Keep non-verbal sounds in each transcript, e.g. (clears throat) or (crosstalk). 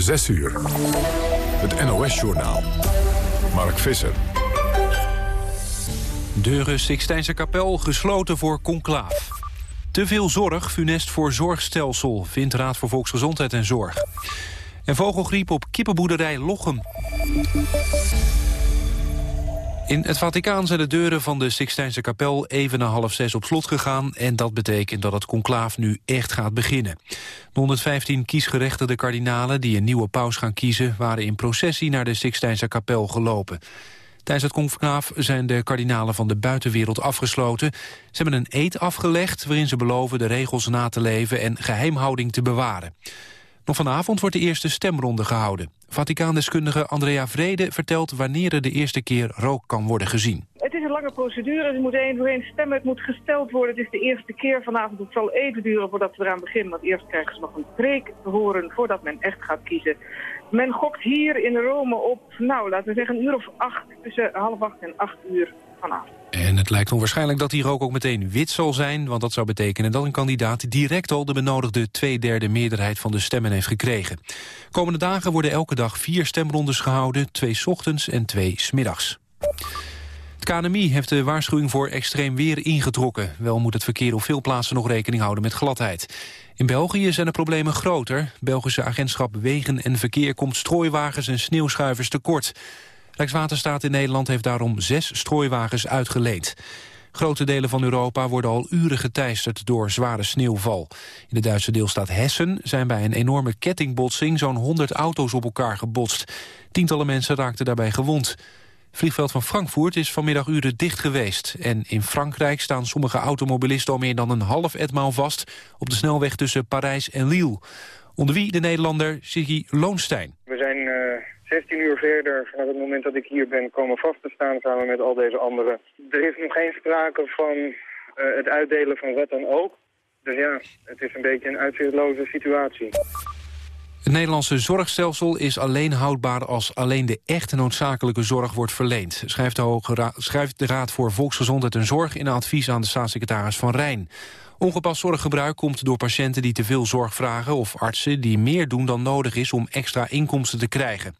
6 uur. Het NOS-journaal. Mark Visser. Deuren Sixtijnse kapel gesloten voor conclaaf. Te veel zorg, funest voor zorgstelsel, vindt Raad voor Volksgezondheid en Zorg. En vogelgriep op kippenboerderij Lochem. In het Vaticaan zijn de deuren van de Sixtijnse kapel even na half zes op slot gegaan... en dat betekent dat het conclaaf nu echt gaat beginnen. De 115 kiesgerechtigde kardinalen die een nieuwe paus gaan kiezen... waren in processie naar de Sixtijnse kapel gelopen. Tijdens het conclaaf zijn de kardinalen van de buitenwereld afgesloten. Ze hebben een eed afgelegd waarin ze beloven de regels na te leven... en geheimhouding te bewaren. Vanavond wordt de eerste stemronde gehouden. Vaticaandeskundige Andrea Vrede vertelt wanneer er de eerste keer rook kan worden gezien. Het is een lange procedure, er moet één voor één stemmen, het moet gesteld worden. Het is de eerste keer vanavond, het zal even duren voordat we eraan beginnen. Want eerst krijgen ze nog een preek te horen voordat men echt gaat kiezen. Men gokt hier in Rome op, nou laten we zeggen een uur of acht, tussen half acht en acht uur En het lijkt onwaarschijnlijk dat die rook ook meteen wit zal zijn... want dat zou betekenen dat een kandidaat direct al de benodigde tweederde meerderheid van de stemmen heeft gekregen. Komende dagen worden elke dag vier stemrondes gehouden, twee ochtends en twee smiddags. Het KNMI heeft de waarschuwing voor extreem weer ingetrokken. Wel moet het verkeer op veel plaatsen nog rekening houden met gladheid. In België zijn de problemen groter. Belgische agentschap Wegen en Verkeer komt strooiwagens en sneeuwschuivers tekort. Rijkswaterstaat in Nederland heeft daarom zes strooiwagens uitgeleend. Grote delen van Europa worden al uren geteisterd door zware sneeuwval. In de Duitse deelstaat Hessen zijn bij een enorme kettingbotsing zo'n 100 auto's op elkaar gebotst. Tientallen mensen raakten daarbij gewond. Vliegveld van Frankfurt is vanmiddag uren dicht geweest. En in Frankrijk staan sommige automobilisten al meer dan een half etmaal vast... op de snelweg tussen Parijs en Lille. Onder wie de Nederlander Siggy Loonstein. We zijn uh 16 uur verder, vanaf het moment dat ik hier ben, komen vast te staan samen met al deze anderen. Er is nog geen sprake van uh, het uitdelen van wat dan ook. Dus ja, het is een beetje een uitzichtloze situatie. Het Nederlandse zorgstelsel is alleen houdbaar als alleen de echte noodzakelijke zorg wordt verleend, schrijft de, Raad voor Volksgezondheid en Zorg in een advies aan de staatssecretaris Van Rijn. Ongepast zorggebruik komt door patiënten die te veel zorg vragen... of artsen die meer doen dan nodig is om extra inkomsten te krijgen.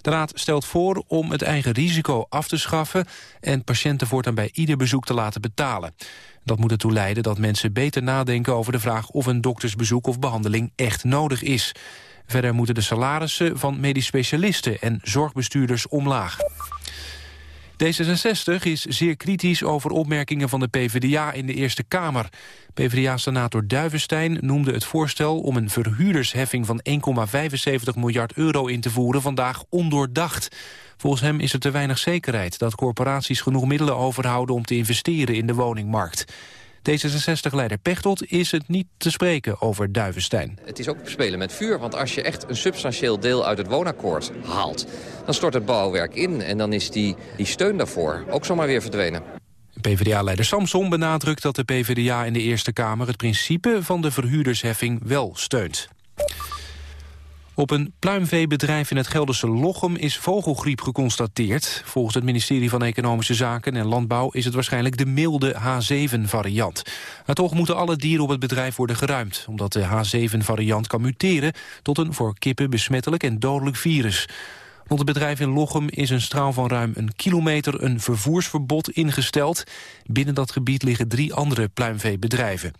De Raad stelt voor om het eigen risico af te schaffen... en patiënten voortaan bij ieder bezoek te laten betalen. Dat moet ertoe leiden dat mensen beter nadenken over de vraag... of een doktersbezoek of behandeling echt nodig is. Verder moeten de salarissen van medisch specialisten en zorgbestuurders omlaag. D66 is zeer kritisch over opmerkingen van de PvdA in de Eerste Kamer. PvdA-senator Duivenstein noemde het voorstel om een verhuurdersheffing van 1,75 miljard euro in te voeren vandaag ondoordacht. Volgens hem is er te weinig zekerheid dat corporaties genoeg middelen overhouden om te investeren in de woningmarkt. D66-leider Pechtold is het niet te spreken over Duivenstein. Het is ook spelen met vuur, want als je echt een substantieel deel uit het woonakkoord haalt... dan stort het bouwwerk in en dan is die, die steun daarvoor ook zomaar weer verdwenen. PvdA-leider Samson benadrukt dat de PvdA in de Eerste Kamer... het principe van de verhuurdersheffing wel steunt. Op een pluimveebedrijf in het Gelderse Lochem is vogelgriep geconstateerd. Volgens het ministerie van Economische Zaken en Landbouw is het waarschijnlijk de milde H7-variant. Maar toch moeten alle dieren op het bedrijf worden geruimd, omdat de H7-variant kan muteren tot een voor kippen besmettelijk en dodelijk virus. Rond het bedrijf in Lochem is een straal van ruim een kilometer een vervoersverbod ingesteld. Binnen dat gebied liggen drie andere pluimveebedrijven.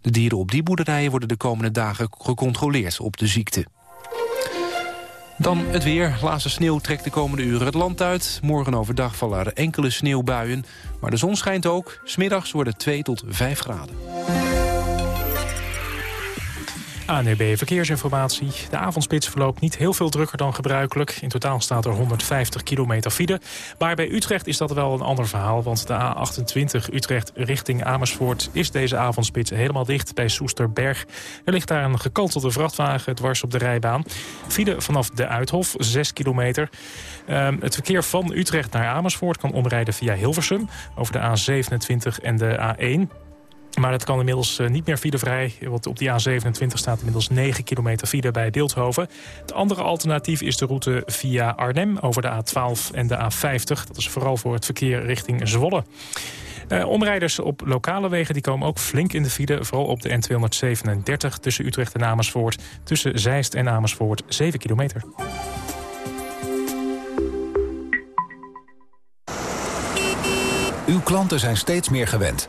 De dieren op die boerderijen worden de komende dagen gecontroleerd op de ziekte. Dan het weer. Laatste sneeuw trekt de komende uren het land uit. Morgen overdag vallen er enkele sneeuwbuien. Maar de zon schijnt ook. Smiddags worden 2 tot 5 graden. ANEB Verkeersinformatie. De avondspits verloopt niet heel veel drukker dan gebruikelijk. In totaal staat er 150 kilometer file. Maar bij Utrecht is dat wel een ander verhaal. Want de A28 Utrecht richting Amersfoort is deze avondspits helemaal dicht bij Soesterberg. Er ligt daar een gekantelde vrachtwagen dwars op de rijbaan. File vanaf de Uithof, 6 kilometer. Um, het verkeer van Utrecht naar Amersfoort kan omrijden via Hilversum... over de A27 en de A1. Maar het kan inmiddels uh, niet meer filevrij. Want op die A27 staat inmiddels 9 kilometer file bij Beeldhoven. Het andere alternatief is de route via Arnhem over de A12 en de A50. Dat is vooral voor het verkeer richting Zwolle. Uh, omrijders op lokale wegen die komen ook flink in de file. Vooral op de N237 tussen Utrecht en Amersfoort. Tussen Zeist en Amersfoort 7 kilometer. Uw klanten zijn steeds meer gewend.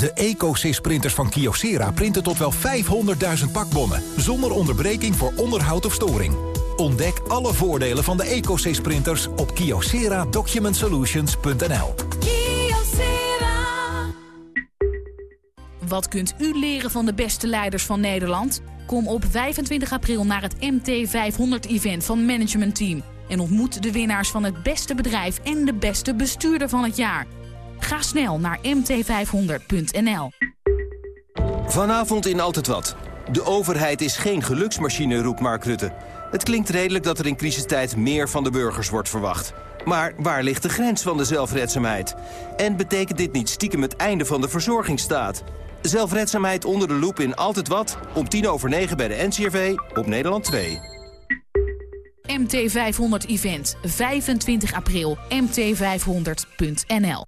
De EcoSys-printers van Kyocera printen tot wel 500.000 pakbonnen... zonder onderbreking voor onderhoud of storing. Ontdek alle voordelen van de EcoSys-printers op kyocera-document-solutions.nl. Wat kunt u leren van de beste leiders van Nederland? Kom op 25 april naar het MT500-event van Management Team... en ontmoet de winnaars van het beste bedrijf en de beste bestuurder van het jaar... Ga snel naar mt500.nl. Vanavond in Altijd Wat. De overheid is geen geluksmachine, roept Mark Rutte. Het klinkt redelijk dat er in crisistijd meer van de burgers wordt verwacht. Maar waar ligt de grens van de zelfredzaamheid? En betekent dit niet stiekem het einde van de verzorgingsstaat? Zelfredzaamheid onder de loep in Altijd Wat, om tien over negen bij de NCRV op Nederland 2. MT500 Event, 25 april, mt500.nl.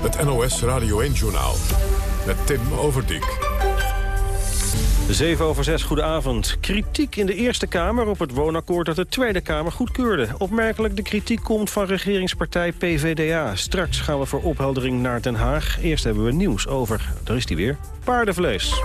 Het NOS Radio 1-journaal met Tim Overdijk. 7 over 6, goedenavond. Kritiek in de Eerste Kamer op het woonakkoord dat de Tweede Kamer goedkeurde. Opmerkelijk de kritiek komt van regeringspartij PVDA. Straks gaan we voor opheldering naar Den Haag. Eerst hebben we nieuws over, daar is die weer, paardenvlees.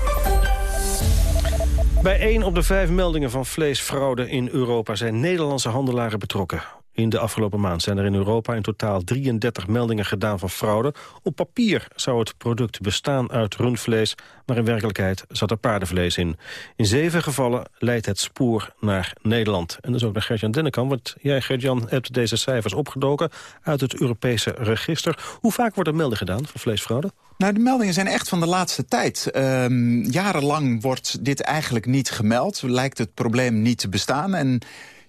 Bij één op de vijf meldingen van vleesfraude in Europa zijn Nederlandse handelaren betrokken. In de afgelopen maand zijn er in Europa in totaal 33 meldingen gedaan van fraude. Op papier zou het product bestaan uit rundvlees, maar in werkelijkheid zat er paardenvlees in. In zeven gevallen leidt het spoor naar Nederland. En dus ook naar Gert-Jan Dennekamp, want jij Gert-Jan hebt deze cijfers opgedoken uit het Europese register. Hoe vaak wordt er melding gedaan van vleesfraude? Nou, de meldingen zijn echt van de laatste tijd. Um, jarenlang wordt dit eigenlijk niet gemeld. Lijkt het probleem niet te bestaan. En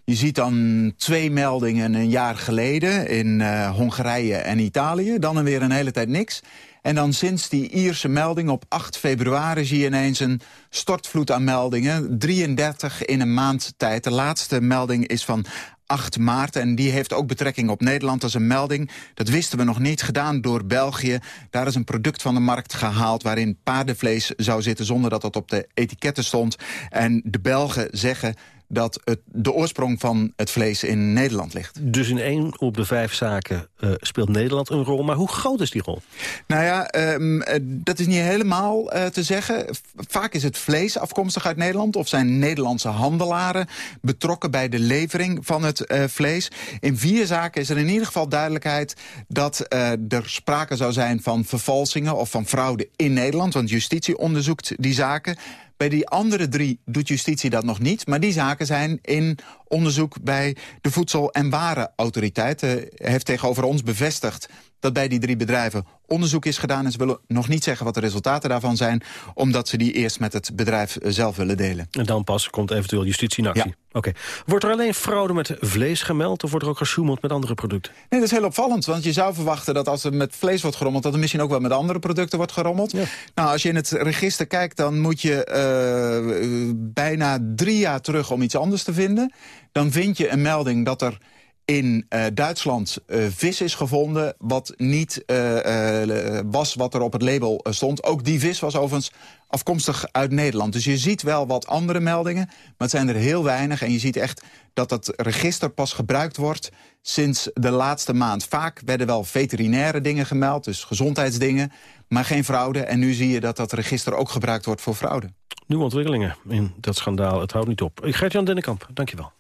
je ziet dan twee meldingen een jaar geleden in uh, Hongarije en Italië. Dan weer een hele tijd niks. En dan sinds die Ierse melding op 8 februari zie je ineens een stortvloed aan meldingen. 33 in een maand tijd. De laatste melding is van 8 maart. En die heeft ook betrekking op Nederland als een melding. Dat wisten we nog niet, gedaan door België. Daar is een product van de markt gehaald... waarin paardenvlees zou zitten zonder dat dat op de etiketten stond. En de Belgen zeggen dat het, de oorsprong van het vlees in Nederland ligt. Dus in één op de vijf zaken uh, speelt Nederland een rol. Maar hoe groot is die rol? Nou ja, um, dat is niet helemaal uh, te zeggen. Vaak is het vlees afkomstig uit Nederland... of zijn Nederlandse handelaren betrokken bij de levering van het vlees. In vier zaken is er in ieder geval duidelijkheid... dat er sprake zou zijn van vervalsingen of van fraude in Nederland. Want justitie onderzoekt die zaken... Bij die andere drie doet justitie dat nog niet. Maar die zaken zijn in onderzoek bij de Voedsel- en Warenautoriteit. Hij heeft tegenover ons bevestigd dat bij die drie bedrijven onderzoek is gedaan. En ze willen nog niet zeggen wat de resultaten daarvan zijn... omdat ze die eerst met het bedrijf zelf willen delen. En dan pas komt eventueel justitie in actie? Oké. Wordt er alleen fraude met vlees gemeld... of wordt er ook gesjoemeld met andere producten? Nee, dat is heel opvallend. Want je zou verwachten dat als er met vlees wordt gerommeld... dat er misschien ook wel met andere producten wordt gerommeld. Nou, als je in het register kijkt... dan moet je uh, bijna drie jaar terug om iets anders te vinden. Dan vind je een melding dat er in uh, Duitsland uh, vis is gevonden... wat niet uh, was wat er op het label stond. Ook die vis was overigens afkomstig uit Nederland. Dus je ziet wel wat andere meldingen, maar het zijn er heel weinig. En je ziet echt dat het register pas gebruikt wordt sinds de laatste maand. Vaak werden wel veterinaire dingen gemeld, dus gezondheidsdingen... maar geen fraude. En nu zie je dat dat register ook gebruikt wordt voor fraude. Nieuwe ontwikkelingen in dat schandaal. Het houdt niet op. Gert-Jan Dennekamp, dankjewel.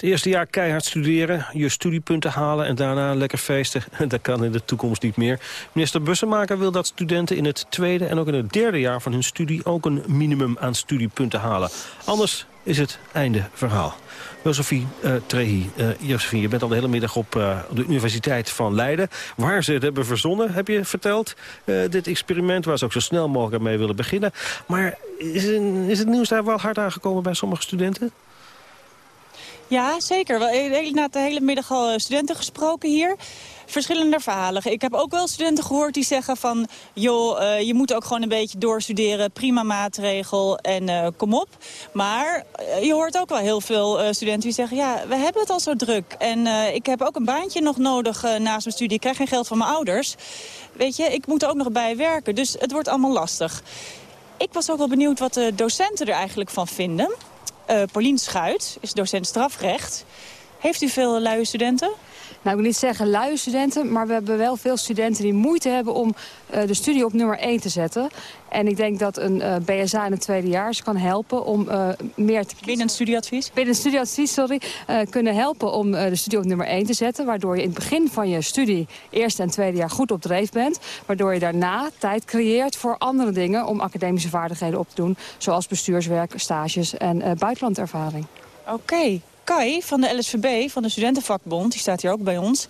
Het eerste jaar keihard studeren, je studiepunten halen... en daarna lekker feesten. (laughs) Dat kan in de toekomst niet meer. Minister Bussemaker wil dat studenten in het tweede... en ook in het derde jaar van hun studie... ook een minimum aan studiepunten halen. Anders is het einde verhaal. Josephine uh, Trehi, uh, je bent al de hele middag op uh, de Universiteit van Leiden. Waar ze het hebben verzonnen, heb je verteld. dit experiment waar ze ook zo snel mogelijk mee willen beginnen. Maar is, is het nieuws daar wel hard aangekomen bij sommige studenten? Ja, zeker. We hebben de hele middag al studenten gesproken hier verschillende verhalen. Ik heb ook wel studenten gehoord die zeggen van... joh, uh, je moet ook gewoon een beetje doorstuderen, prima maatregel en kom op. Maar je hoort ook wel heel veel studenten die zeggen... ja, we hebben het al zo druk en ik heb ook een baantje nog nodig naast mijn studie. Ik krijg geen geld van mijn ouders. Weet je, ik moet er ook nog bij werken, dus het wordt allemaal lastig. Ik was ook wel benieuwd wat de docenten er eigenlijk van vinden. Paulien Schuit is docent strafrecht. Heeft u veel luie studenten? Nou ik wil niet zeggen luie studenten, maar we hebben wel veel studenten die moeite hebben om uh, de studie op nummer 1 te zetten. En ik denk dat een uh, BSA in het tweede jaar kan helpen om uh, meer te Binnen een studieadvies? Binnen een studieadvies, sorry. kunnen helpen om de studie op nummer 1 te zetten. Waardoor je in het begin van je studie, eerste en tweede jaar, goed op dreef bent. Waardoor je daarna tijd creëert voor andere dingen om academische vaardigheden op te doen. Zoals bestuurswerk, stages en buitenlandervaring. Oké. Kai van de LSVB, van de Studentenvakbond, die staat hier ook bij ons.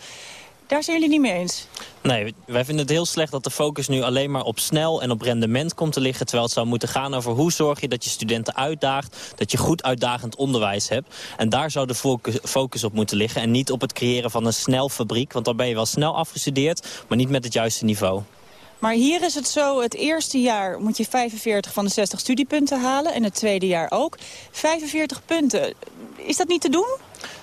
Daar zijn jullie niet mee eens? Nee, wij vinden het heel slecht dat de focus nu alleen maar op snel en op rendement komt te liggen. Terwijl het zou moeten gaan over hoe zorg je dat je studenten uitdaagt. Dat je goed uitdagend onderwijs hebt. En daar zou de focus, op moeten liggen. En niet op het creëren van een snelfabriek. Want dan ben je wel snel afgestudeerd, maar niet met het juiste niveau. Maar hier is het zo, het eerste jaar moet je 45 van de 60 studiepunten halen. En het tweede jaar ook. 45 punten, is dat niet te doen?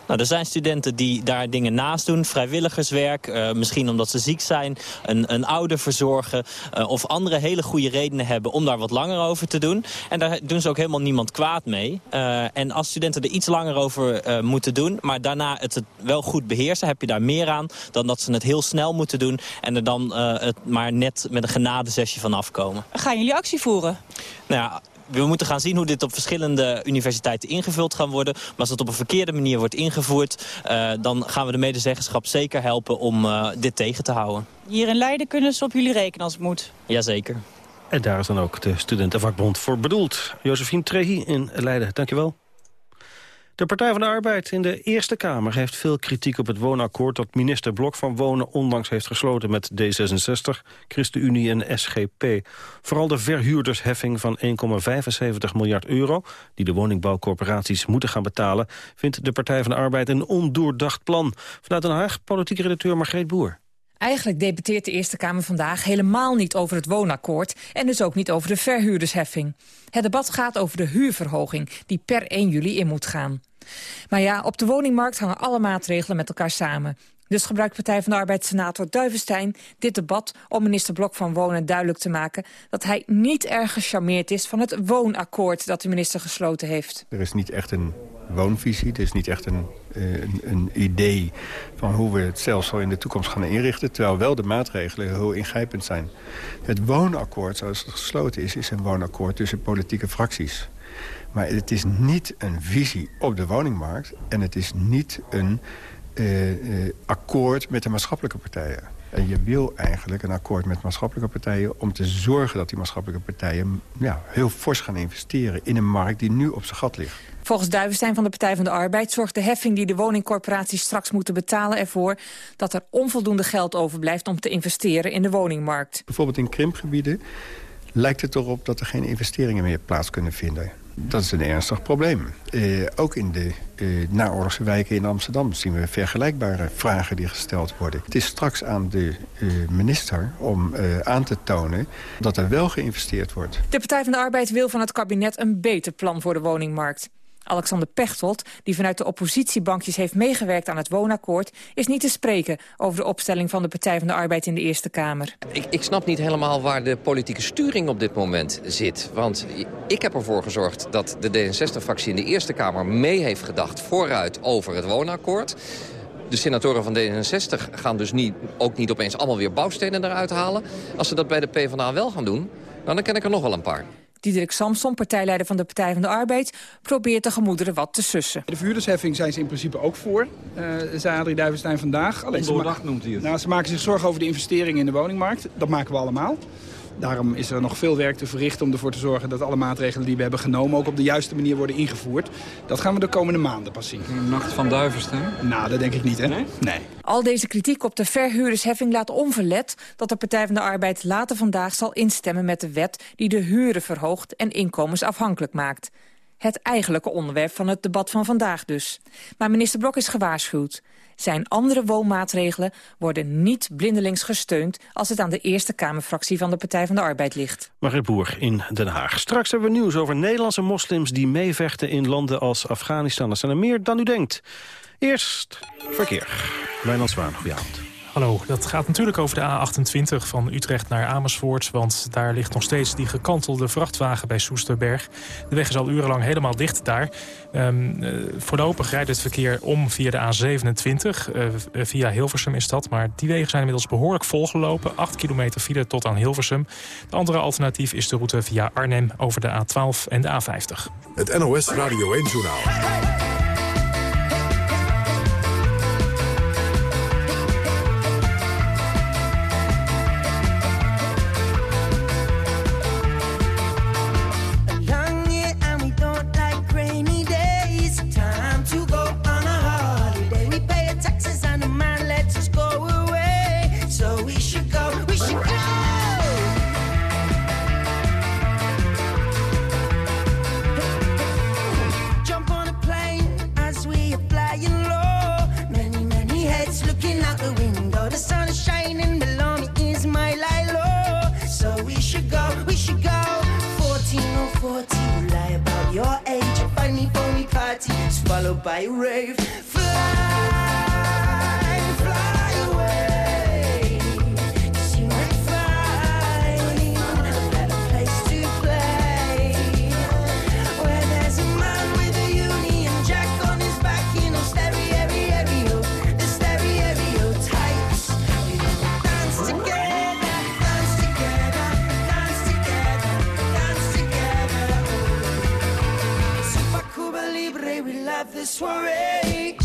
Nou, er zijn studenten die daar dingen naast doen. Vrijwilligerswerk, uh, misschien omdat ze ziek zijn. Een, een ouder verzorgen. Uh, of andere hele goede redenen hebben om daar wat langer over te doen. En daar doen ze ook helemaal niemand kwaad mee. Uh, en als studenten er iets langer over moeten doen... maar daarna het, het, wel goed beheersen, heb je daar meer aan... dan dat ze het heel snel moeten doen... en er dan het maar net met een genadezesje van afkomen. Gaan jullie actie voeren? Nou ja, we moeten gaan zien hoe dit op verschillende universiteiten ingevuld gaan worden. Maar als het op een verkeerde manier wordt ingevoerd... Uh, dan gaan we de medezeggenschap zeker helpen om uh, dit tegen te houden. Hier in Leiden kunnen ze op jullie rekenen als het moet? Jazeker. En daar is dan ook de Studentenvakbond voor bedoeld. Josephine Trehi in Leiden, dankjewel. De Partij van de Arbeid in de Eerste Kamer heeft veel kritiek op het woonakkoord dat minister Blok van Wonen onlangs heeft gesloten met D66, ChristenUnie en SGP. Vooral de verhuurdersheffing van 1,75 miljard euro, die de woningbouwcorporaties moeten gaan betalen, vindt de Partij van de Arbeid een ondoordacht plan. Vanuit Den Haag, politieke redacteur Margreet Boer. Eigenlijk debatteert de Eerste Kamer vandaag helemaal niet over het woonakkoord... en dus ook niet over de verhuurdersheffing. Het debat gaat over de huurverhoging die per 1 juli in moet gaan. Maar ja, op de woningmarkt hangen alle maatregelen met elkaar samen. Dus gebruikt Partij van de Arbeid senator Duivenstein dit debat om minister Blok van Wonen duidelijk te maken dat hij niet erg gecharmeerd is van het woonakkoord dat de minister gesloten heeft. Er is niet echt een woonvisie, er is niet echt een, eh, een, een idee van hoe we het stelsel in de toekomst gaan inrichten, terwijl wel de maatregelen heel ingrijpend zijn. Het woonakkoord zoals het gesloten is, is een woonakkoord tussen politieke fracties. Maar het is niet een visie op de woningmarkt... en het is niet een uh, uh, akkoord met de maatschappelijke partijen. En je wil eigenlijk een akkoord met maatschappelijke partijen... om te zorgen dat die maatschappelijke partijen ja, heel fors gaan investeren... in een markt die nu op zijn gat ligt. Volgens Duivenstein van de Partij van de Arbeid zorgt de heffing die de woningcorporaties straks moeten betalen ervoor dat er onvoldoende geld overblijft om te investeren in de woningmarkt. Bijvoorbeeld in krimpgebieden lijkt het erop dat er geen investeringen meer plaats kunnen vinden. Dat is een ernstig probleem. Uh, ook in de uh, naoorlogse wijken in Amsterdam zien we vergelijkbare vragen die gesteld worden. Het is straks aan de uh, minister om aan te tonen dat er wel geïnvesteerd wordt. De Partij van de Arbeid wil van het kabinet een beter plan voor de woningmarkt. Alexander Pechtold, die vanuit de oppositiebankjes heeft meegewerkt aan het woonakkoord, is niet te spreken over de opstelling van de Partij van de Arbeid in de Eerste Kamer. Ik, ik snap niet helemaal waar de politieke sturing op dit moment zit. Want ik heb ervoor gezorgd dat de D66-fractie in de Eerste Kamer mee heeft gedacht vooruit over het woonakkoord. De senatoren van D66 gaan dus niet, ook niet opeens allemaal weer bouwstenen eruit halen. Als ze dat bij de PvdA wel gaan doen, dan ken ik er nog wel een paar. Diederik Samson, partijleider van de Partij van de Arbeid... probeert de gemoederen wat te sussen. De verhuurdersheffing zijn ze in principe ook voor, uh, zei Adrie Duivenstein vandaag. Alleen Ondoordacht noemt hij het. Nou, ze maken zich zorgen over de investeringen in de woningmarkt. Dat maken we allemaal. Daarom is er nog veel werk te verrichten om ervoor te zorgen dat alle maatregelen die we hebben genomen ook op de juiste manier worden ingevoerd. Dat gaan we de komende maanden pas zien. Een nacht van duivenstein? Nou, dat denk ik niet, hè? Nee? nee. Al deze kritiek op de verhuurdersheffing laat onverlet dat de Partij van de Arbeid later vandaag zal instemmen met de wet die de huren verhoogt en inkomens afhankelijk maakt. Het eigenlijke onderwerp van het debat van vandaag dus. Maar minister Blok is gewaarschuwd. Zijn andere woonmaatregelen worden niet blindelings gesteund... als het aan de Eerste Kamerfractie van de Partij van de Arbeid ligt. Margriet Boer in Den Haag. Straks hebben we nieuws over Nederlandse moslims... die meevechten in landen als Afghanistan. Dat zijn er meer dan u denkt. Eerst verkeer. Wijnand Zwaan, goedenavond. Hallo, dat gaat natuurlijk over de A28 van Utrecht naar Amersfoort... want daar ligt nog steeds die gekantelde vrachtwagen bij Soesterberg. De weg is al urenlang helemaal dicht daar. Um, uh, voorlopig rijdt het verkeer om via de A27, uh, via Hilversum is dat... maar die wegen zijn inmiddels behoorlijk volgelopen. 8 kilometer file tot aan Hilversum. De andere alternatief is de route via Arnhem over de A12 en de A50. Het NOS Radio 1-journaal. Followed by a rave. Fly, fly away. This soiree.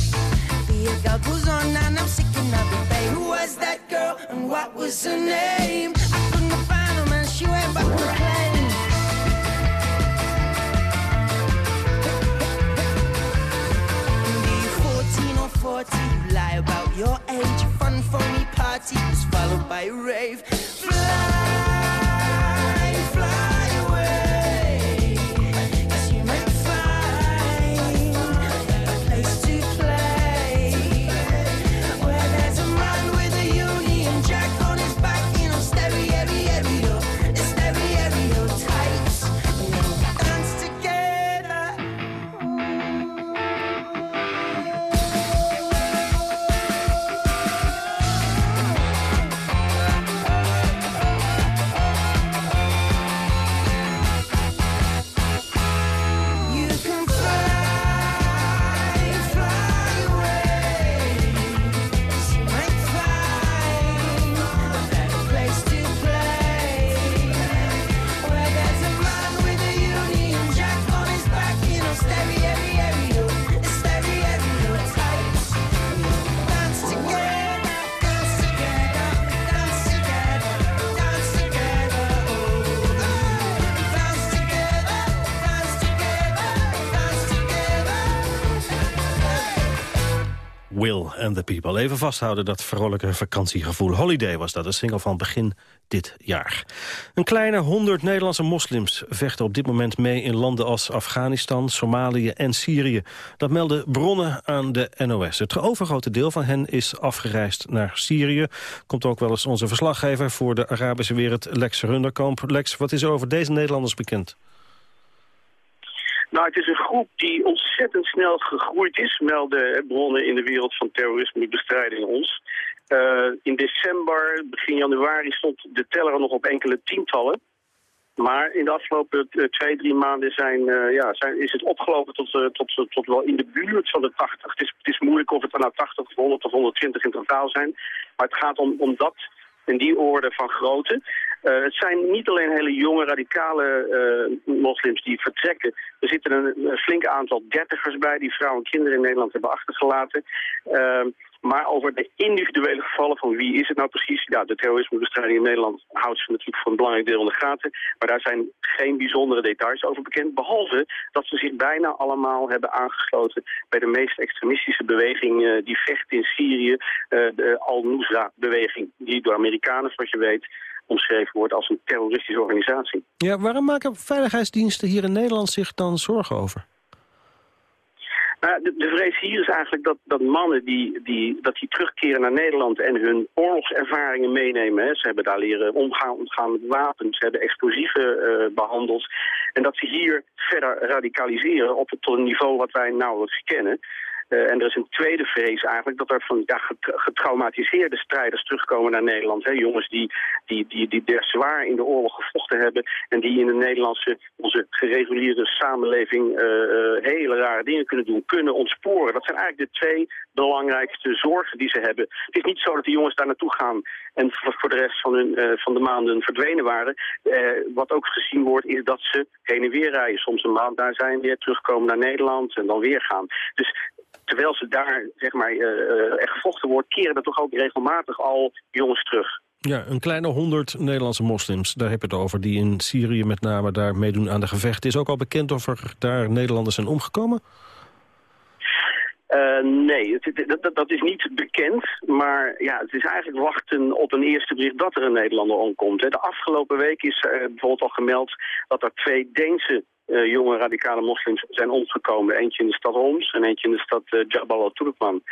The girl goes on and I'm sick it, babe. Who was that girl and what was her name? I couldn't find her, man. She went back to plane. Be 14 or 40, you lie about your age. Fun phony party was followed by a rave. Fly and the People. Even vasthouden dat vrolijke vakantiegevoel. Holiday was dat, een single van begin dit jaar. Een kleine honderd Nederlandse moslims vechten op dit moment mee... in landen als Afghanistan, Somalië en Syrië. Dat melden bronnen aan de NOS. Het overgrote deel van hen is afgereisd naar Syrië. Komt ook wel eens onze verslaggever voor de Arabische wereld, Lex Runderkamp. Lex, wat is er over deze Nederlanders bekend? Nou, het is een groep die ontzettend snel gegroeid is, melden bronnen in de wereld van terrorismebestrijding ons. Uh, in december, begin januari, stond de teller nog op enkele tientallen. Maar in de afgelopen uh, twee, drie maanden zijn, uh, ja, zijn, is het opgelopen tot, tot, tot wel in de buurt van de 80. Het is, het is moeilijk of het er nou 80 of 100 of 120 in totaal zijn. Maar het gaat om, om dat in die orde van grootte. Uh, het zijn niet alleen hele jonge radicale uh, moslims die vertrekken. Er zitten een, flink aantal dertigers bij die vrouwen en kinderen in Nederland hebben achtergelaten. Uh, maar over de individuele gevallen van wie is het nou precies... Ja, de terrorismebestrijding in Nederland houdt ze natuurlijk voor een belangrijk deel in de gaten. Maar daar zijn geen bijzondere details over bekend. Behalve dat ze zich bijna allemaal hebben aangesloten... bij de meest extremistische beweging uh, die vecht in Syrië. De Al-Nusra-beweging, die door Amerikanen, zoals je weet omschreven wordt als een terroristische organisatie. Ja, waarom maken veiligheidsdiensten hier in Nederland zich dan zorgen over? Nou, de, de, vrees hier is eigenlijk dat, dat mannen die, die, dat die terugkeren naar Nederland en hun oorlogservaringen meenemen. Hè. Ze hebben daar leren omgaan, omgaan met wapens, ze hebben explosieven uh, behandeld. En dat ze hier verder radicaliseren op het, tot een niveau wat wij nauwelijks kennen. Uh, en er is een tweede vrees eigenlijk dat er van ja, getraumatiseerde strijders terugkomen naar Nederland. Hè? Jongens die, die, die, die der zwaar in de oorlog gevochten hebben en die in de Nederlandse, onze gereguleerde samenleving uh, uh, hele rare dingen kunnen doen, kunnen ontsporen. Dat zijn eigenlijk de twee belangrijkste zorgen die ze hebben. Het is niet zo dat die jongens daar naartoe gaan en voor de rest van, hun, van de maanden verdwenen waren. wat ook gezien wordt is dat ze heen en weer rijden. Soms een maand daar zijn, weer terugkomen naar Nederland en dan weer gaan. Dus terwijl ze daar zeg maar, uh, er gevochten wordt, keren er toch ook regelmatig al jongens terug. Ja, een kleine honderd Nederlandse moslims, daar heb je het over... die in Syrië met name daar meedoen aan de gevechten. Is ook al bekend of er daar Nederlanders zijn omgekomen? Uh, nee, het, dat, dat, is niet bekend, maar ja, het is eigenlijk wachten op een eerste bericht dat er een Nederlander omkomt. De afgelopen week is bijvoorbeeld al gemeld dat er twee Deense uh, jonge radicale moslims zijn omgekomen. Eentje in de stad Homs en eentje in de stad uh, Jabal al-Turkman.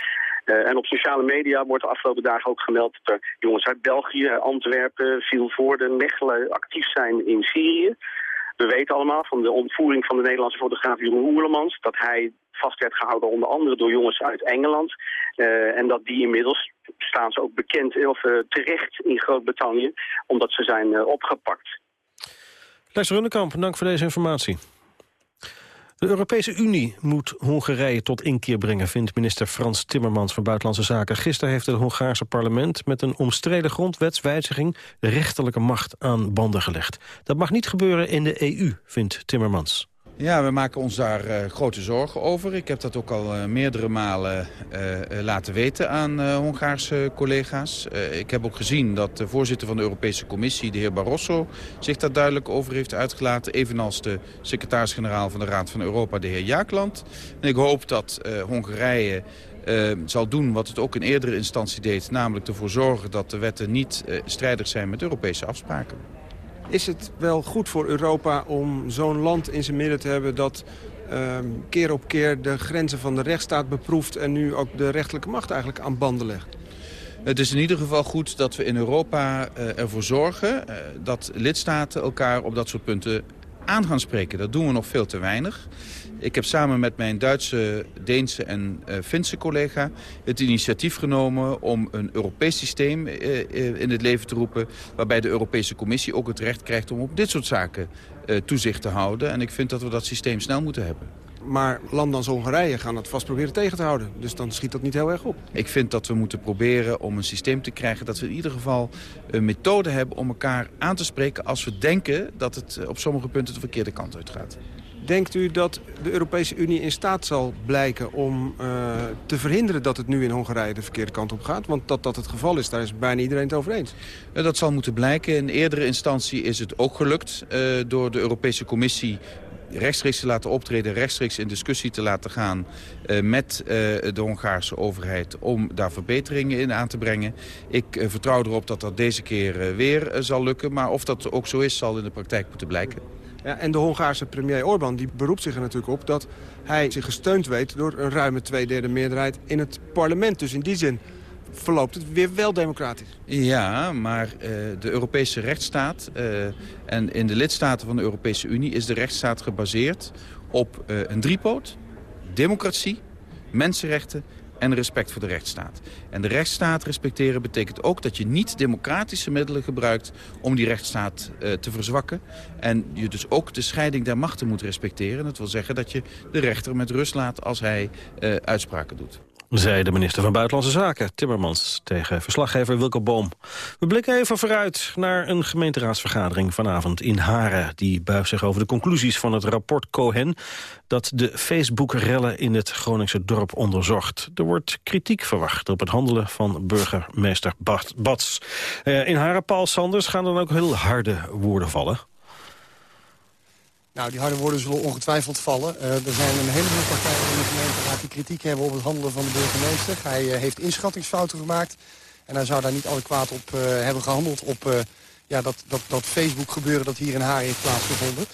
Uh, en op sociale media wordt de afgelopen dagen ook gemeld dat er jongens uit België, Antwerpen, Vilvoorde, Mechelen actief zijn in Syrië. We weten allemaal van de ontvoering van de Nederlandse fotograaf Jeroen Oerlemans... dat hij vast werd gehouden onder andere door jongens uit Engeland. En dat die inmiddels, staan ze ook bekend, of terecht in Groot-Brittannië... omdat ze zijn opgepakt. Lex Runnekamp, dank voor deze informatie. De Europese Unie moet Hongarije tot inkeer brengen... vindt minister Frans Timmermans van Buitenlandse Zaken. Gisteren heeft het Hongaarse parlement met een omstreden grondwetswijziging... rechterlijke macht aan banden gelegd. Dat mag niet gebeuren in de EU, vindt Timmermans. Ja, we maken ons daar uh, grote zorgen over. Ik heb dat ook al uh, meerdere malen uh, laten weten aan Hongaarse collega's. ik heb ook gezien dat de voorzitter van de Europese Commissie, de heer Barroso, zich daar duidelijk over heeft uitgelaten. Evenals de secretaris-generaal van de Raad van Europa, de heer Jaakland. En ik hoop dat Hongarije zal doen wat het ook in eerdere instantie deed. Namelijk ervoor zorgen dat de wetten niet strijdig zijn met Europese afspraken. Is het wel goed voor Europa om zo'n land in zijn midden te hebben... dat uh, keer op keer de grenzen van de rechtsstaat beproeft... en nu ook de rechterlijke macht eigenlijk aan banden legt? Het is in ieder geval goed dat we in Europa uh, ervoor zorgen... Uh, dat lidstaten elkaar op dat soort punten aan gaan spreken. Dat doen we nog veel te weinig. Ik heb samen met mijn Duitse, Deense en uh, Finse collega het initiatief genomen om een Europees systeem uh, in het leven te roepen... waarbij de Europese Commissie ook het recht krijgt om op dit soort zaken toezicht te houden. En ik vind dat we dat systeem snel moeten hebben. Maar landen als Hongarije gaan dat vast proberen tegen te houden. Dus dan schiet dat niet heel erg op. Ik vind dat we moeten proberen om een systeem te krijgen... dat we in ieder geval een methode hebben om elkaar aan te spreken... als we denken dat het op sommige punten de verkeerde kant uitgaat. Denkt u dat de Europese Unie in staat zal blijken om uh, te verhinderen dat het nu in Hongarije de verkeerde kant op gaat? Want dat dat het geval is, daar is bijna iedereen het over eens. Dat zal moeten blijken. In eerdere instantie is het ook gelukt uh, door de Europese Commissie rechtstreeks te laten optreden, rechtstreeks in discussie te laten gaan uh, met de Hongaarse overheid om daar verbeteringen in aan te brengen. Ik vertrouw erop dat dat deze keer weer zal lukken, maar of dat ook zo is zal in de praktijk moeten blijken. Ja, en de Hongaarse premier Orbán die beroept zich er natuurlijk op... dat hij zich gesteund weet door een ruime tweederde meerderheid in het parlement. Dus in die zin verloopt het weer wel democratisch. Ja, maar uh, de Europese rechtsstaat uh, en in de lidstaten van de Europese Unie is de rechtsstaat gebaseerd op eh, een driepoot. Democratie, mensenrechten en respect voor de rechtsstaat. En de rechtsstaat respecteren betekent ook dat je niet democratische middelen gebruikt om die rechtsstaat uh, te verzwakken. En je dus ook de scheiding der machten moet respecteren. Dat wil zeggen dat je de rechter met rust laat als hij uh, uitspraken doet zei de minister van Buitenlandse Zaken, Timmermans, tegen verslaggever Wilke Boom. We blikken even vooruit naar een gemeenteraadsvergadering vanavond in Haren. Die buigt zich over de conclusies van het rapport Cohen... dat de Facebook-rellen in het Groningse dorp onderzocht. Er wordt kritiek verwacht op het handelen van burgemeester Bats. Uh, in Haren, Paul Sanders, gaan dan ook heel harde woorden vallen. Nou, die harde woorden zullen ongetwijfeld vallen. Uh, er zijn een heleboel partijen in de gemeenteraad die kritiek hebben op het handelen van de burgemeester. Hij uh, heeft inschattingsfouten gemaakt en hij zou daar niet adequaat op uh, hebben gehandeld op ja, dat, dat, dat Facebook gebeuren dat hier in Haren heeft plaatsgevonden.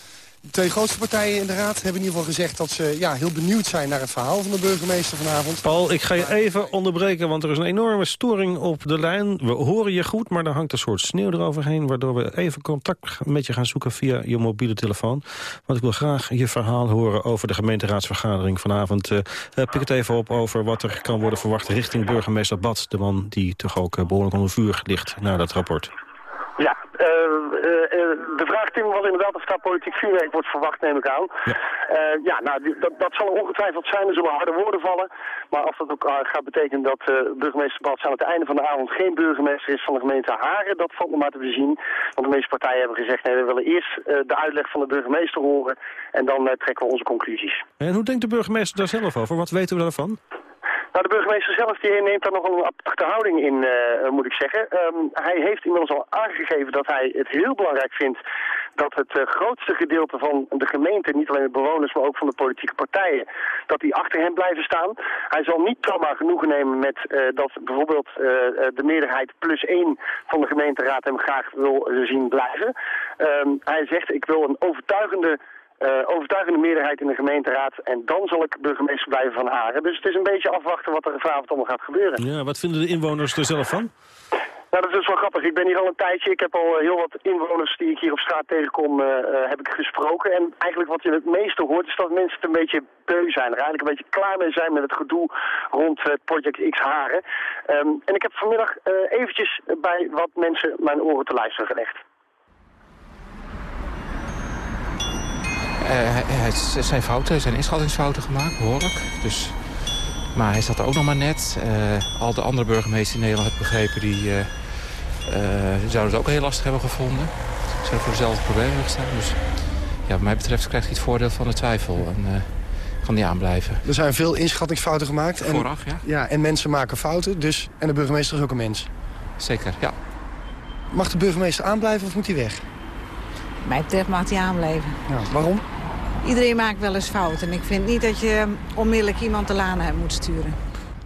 De twee grootste partijen in de raad hebben in ieder geval gezegd... dat ze ja, heel benieuwd zijn naar het verhaal van de burgemeester vanavond. Paul, ik ga je even onderbreken, want er is een enorme storing op de lijn. We horen je goed, maar er hangt een soort sneeuw eroverheen... waardoor we even contact met je gaan zoeken via je mobiele telefoon. Want ik wil graag je verhaal horen over de gemeenteraadsvergadering vanavond. Uh, pik het even op over wat er kan worden verwacht richting burgemeester Bad... de man die toch ook behoorlijk onder vuur ligt naar dat rapport. Uh, uh, de vraag, Tim, was inderdaad of daar politiek vuurwerk wordt verwacht, neem ik aan. Ja, uh, ja nou, die, dat, dat zal er ongetwijfeld zijn. Er zullen harde woorden vallen. Maar of dat ook gaat betekenen dat burgemeester Bats aan het einde van de avond geen burgemeester is van de gemeente Haren, dat valt nog maar te bezien. Want de meeste partijen hebben gezegd, nee, we willen eerst de uitleg van de burgemeester horen en dan trekken we onze conclusies. En hoe denkt de burgemeester daar zelf over? Wat weten we daarvan? Nou, de burgemeester zelf die neemt daar nog een aparte houding in, uh, moet ik zeggen. Um, hij heeft inmiddels al aangegeven dat hij het heel belangrijk vindt dat het uh, grootste gedeelte van de gemeente, niet alleen de bewoners, maar ook van de politieke partijen, dat die achter hem blijven staan. Hij zal niet zomaar genoegen nemen met uh, dat bijvoorbeeld de meerderheid plus één van de gemeenteraad hem graag wil zien blijven. Um, hij zegt, ik wil een overtuigende uh, overtuigende meerderheid in de gemeenteraad. En dan zal ik burgemeester blijven van Haren. Dus het is een beetje afwachten wat er vanavond allemaal gaat gebeuren. Ja, wat vinden de inwoners er zelf van? Nou, dat is dus wel grappig. Ik ben hier al een tijdje. Ik heb al heel wat inwoners die ik hier op straat tegenkom, uh, uh, heb ik gesproken. En eigenlijk wat je het meeste hoort is dat mensen het een beetje beu zijn. Er eigenlijk een beetje klaar mee zijn met het gedoe rond het Project X Haren. Um, en ik heb vanmiddag uh, eventjes bij wat mensen mijn oren te luisteren gelegd. Uh, hij, zijn fouten, zijn inschattingsfouten gemaakt, behoorlijk. Dus, maar hij zat er ook nog maar net. Uh, al de andere burgemeesters in Nederland, heb begrepen, die uh, zouden het ook heel lastig hebben gevonden. Ze zouden voor dezelfde problemen gestaan. Dus ja, wat mij betreft krijgt hij het voordeel van de twijfel. En, kan die aanblijven. Er zijn veel inschattingsfouten gemaakt. En, Vooraf, ja. ja. En mensen maken fouten, dus, en de burgemeester is ook een mens. Zeker, ja. Mag de burgemeester aanblijven of moet hij weg? Mij betreft mag hij aanblijven. Ja, waarom? Iedereen maakt wel eens fouten. En ik vind niet dat je onmiddellijk iemand de laan uit moet sturen.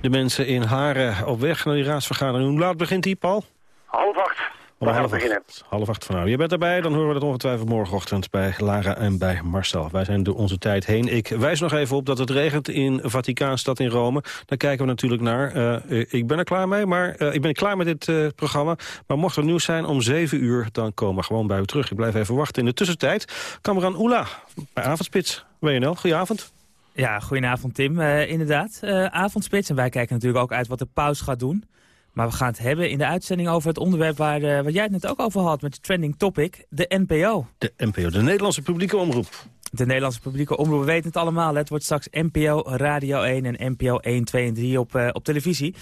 De mensen in Haren op weg naar die raadsvergadering. Hoe laat begint die, Paul? Half acht. Om half acht, half acht van nou. Je bent erbij, dan horen we dat ongetwijfeld morgenochtend bij Lara en bij Marcel. Wij zijn door onze tijd heen. Ik wijs nog even op dat het regent in Vaticaanstad in Rome. Daar kijken we natuurlijk naar. Uh, ik ben er klaar mee, maar uh, ik ben klaar met dit uh, programma. Maar mocht er nieuws zijn om zeven uur, dan komen we gewoon bij u terug. Ik blijf even wachten. In de tussentijd, Cameron Oela bij Avondspits, WNL. Goedenavond. Ja, goedenavond Tim. inderdaad, Avondspits. En wij kijken natuurlijk ook uit wat de paus gaat doen. Maar we gaan het hebben in de uitzending over het onderwerp waar, uh, waar jij het net ook over had... met de trending topic, de NPO. De NPO, de Nederlandse publieke omroep. De Nederlandse publieke omroep, we weten het allemaal. Het wordt straks NPO Radio 1 en NPO 1, 2 en 3 op, uh, op televisie.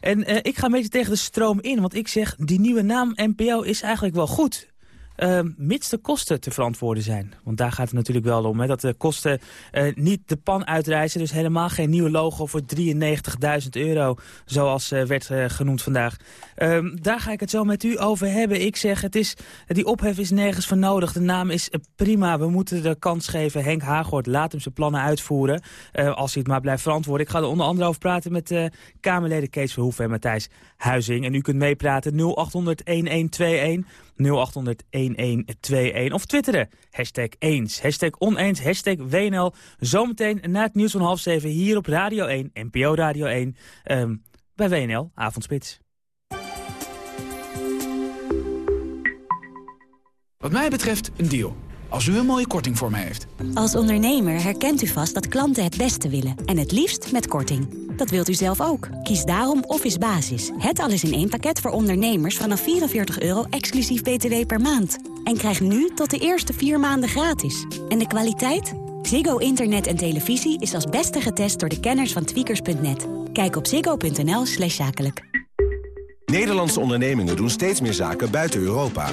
En uh, ik ga een beetje tegen de stroom in, want ik zeg... die nieuwe naam NPO is eigenlijk wel goed... Uh, mits de kosten te verantwoorden zijn. Want daar gaat het natuurlijk wel om. Hè, dat de kosten uh, niet de pan uitreizen. Dus helemaal geen nieuwe logo voor 93.000 euro. Zoals uh, werd genoemd vandaag. Ehm, daar ga ik het zo met u over hebben. Ik zeg, het is, die ophef is nergens voor nodig. De naam is prima. We moeten de kans geven. Henk Hagort, laat hem zijn plannen uitvoeren. als hij het maar blijft verantwoorden. Ik ga er onder andere over praten met Kamerleden Kees Verhoeven en Matthijs Huizing. En u kunt meepraten 0800 1121 0800 1121 of twitteren. Hashtag eens, hashtag oneens, hashtag WNL. Zometeen na het nieuws van half zeven hier op Radio 1, NPO Radio 1, um, bij WNL, Avondspits. Wat mij betreft een deal. Als u een mooie korting voor me heeft. Als ondernemer herkent u vast dat klanten het beste willen. En het liefst met korting. Dat wilt u zelf ook. Kies daarom Office Basis. Het alles in één pakket voor ondernemers vanaf 44 euro exclusief btw per maand. En krijg nu tot de eerste vier maanden gratis. En de kwaliteit? Ziggo Internet en televisie is als beste getest door de kenners van tweakers.net. Kijk op ziggo.nl slash zakelijk. Nederlandse ondernemingen doen steeds meer zaken buiten Europa.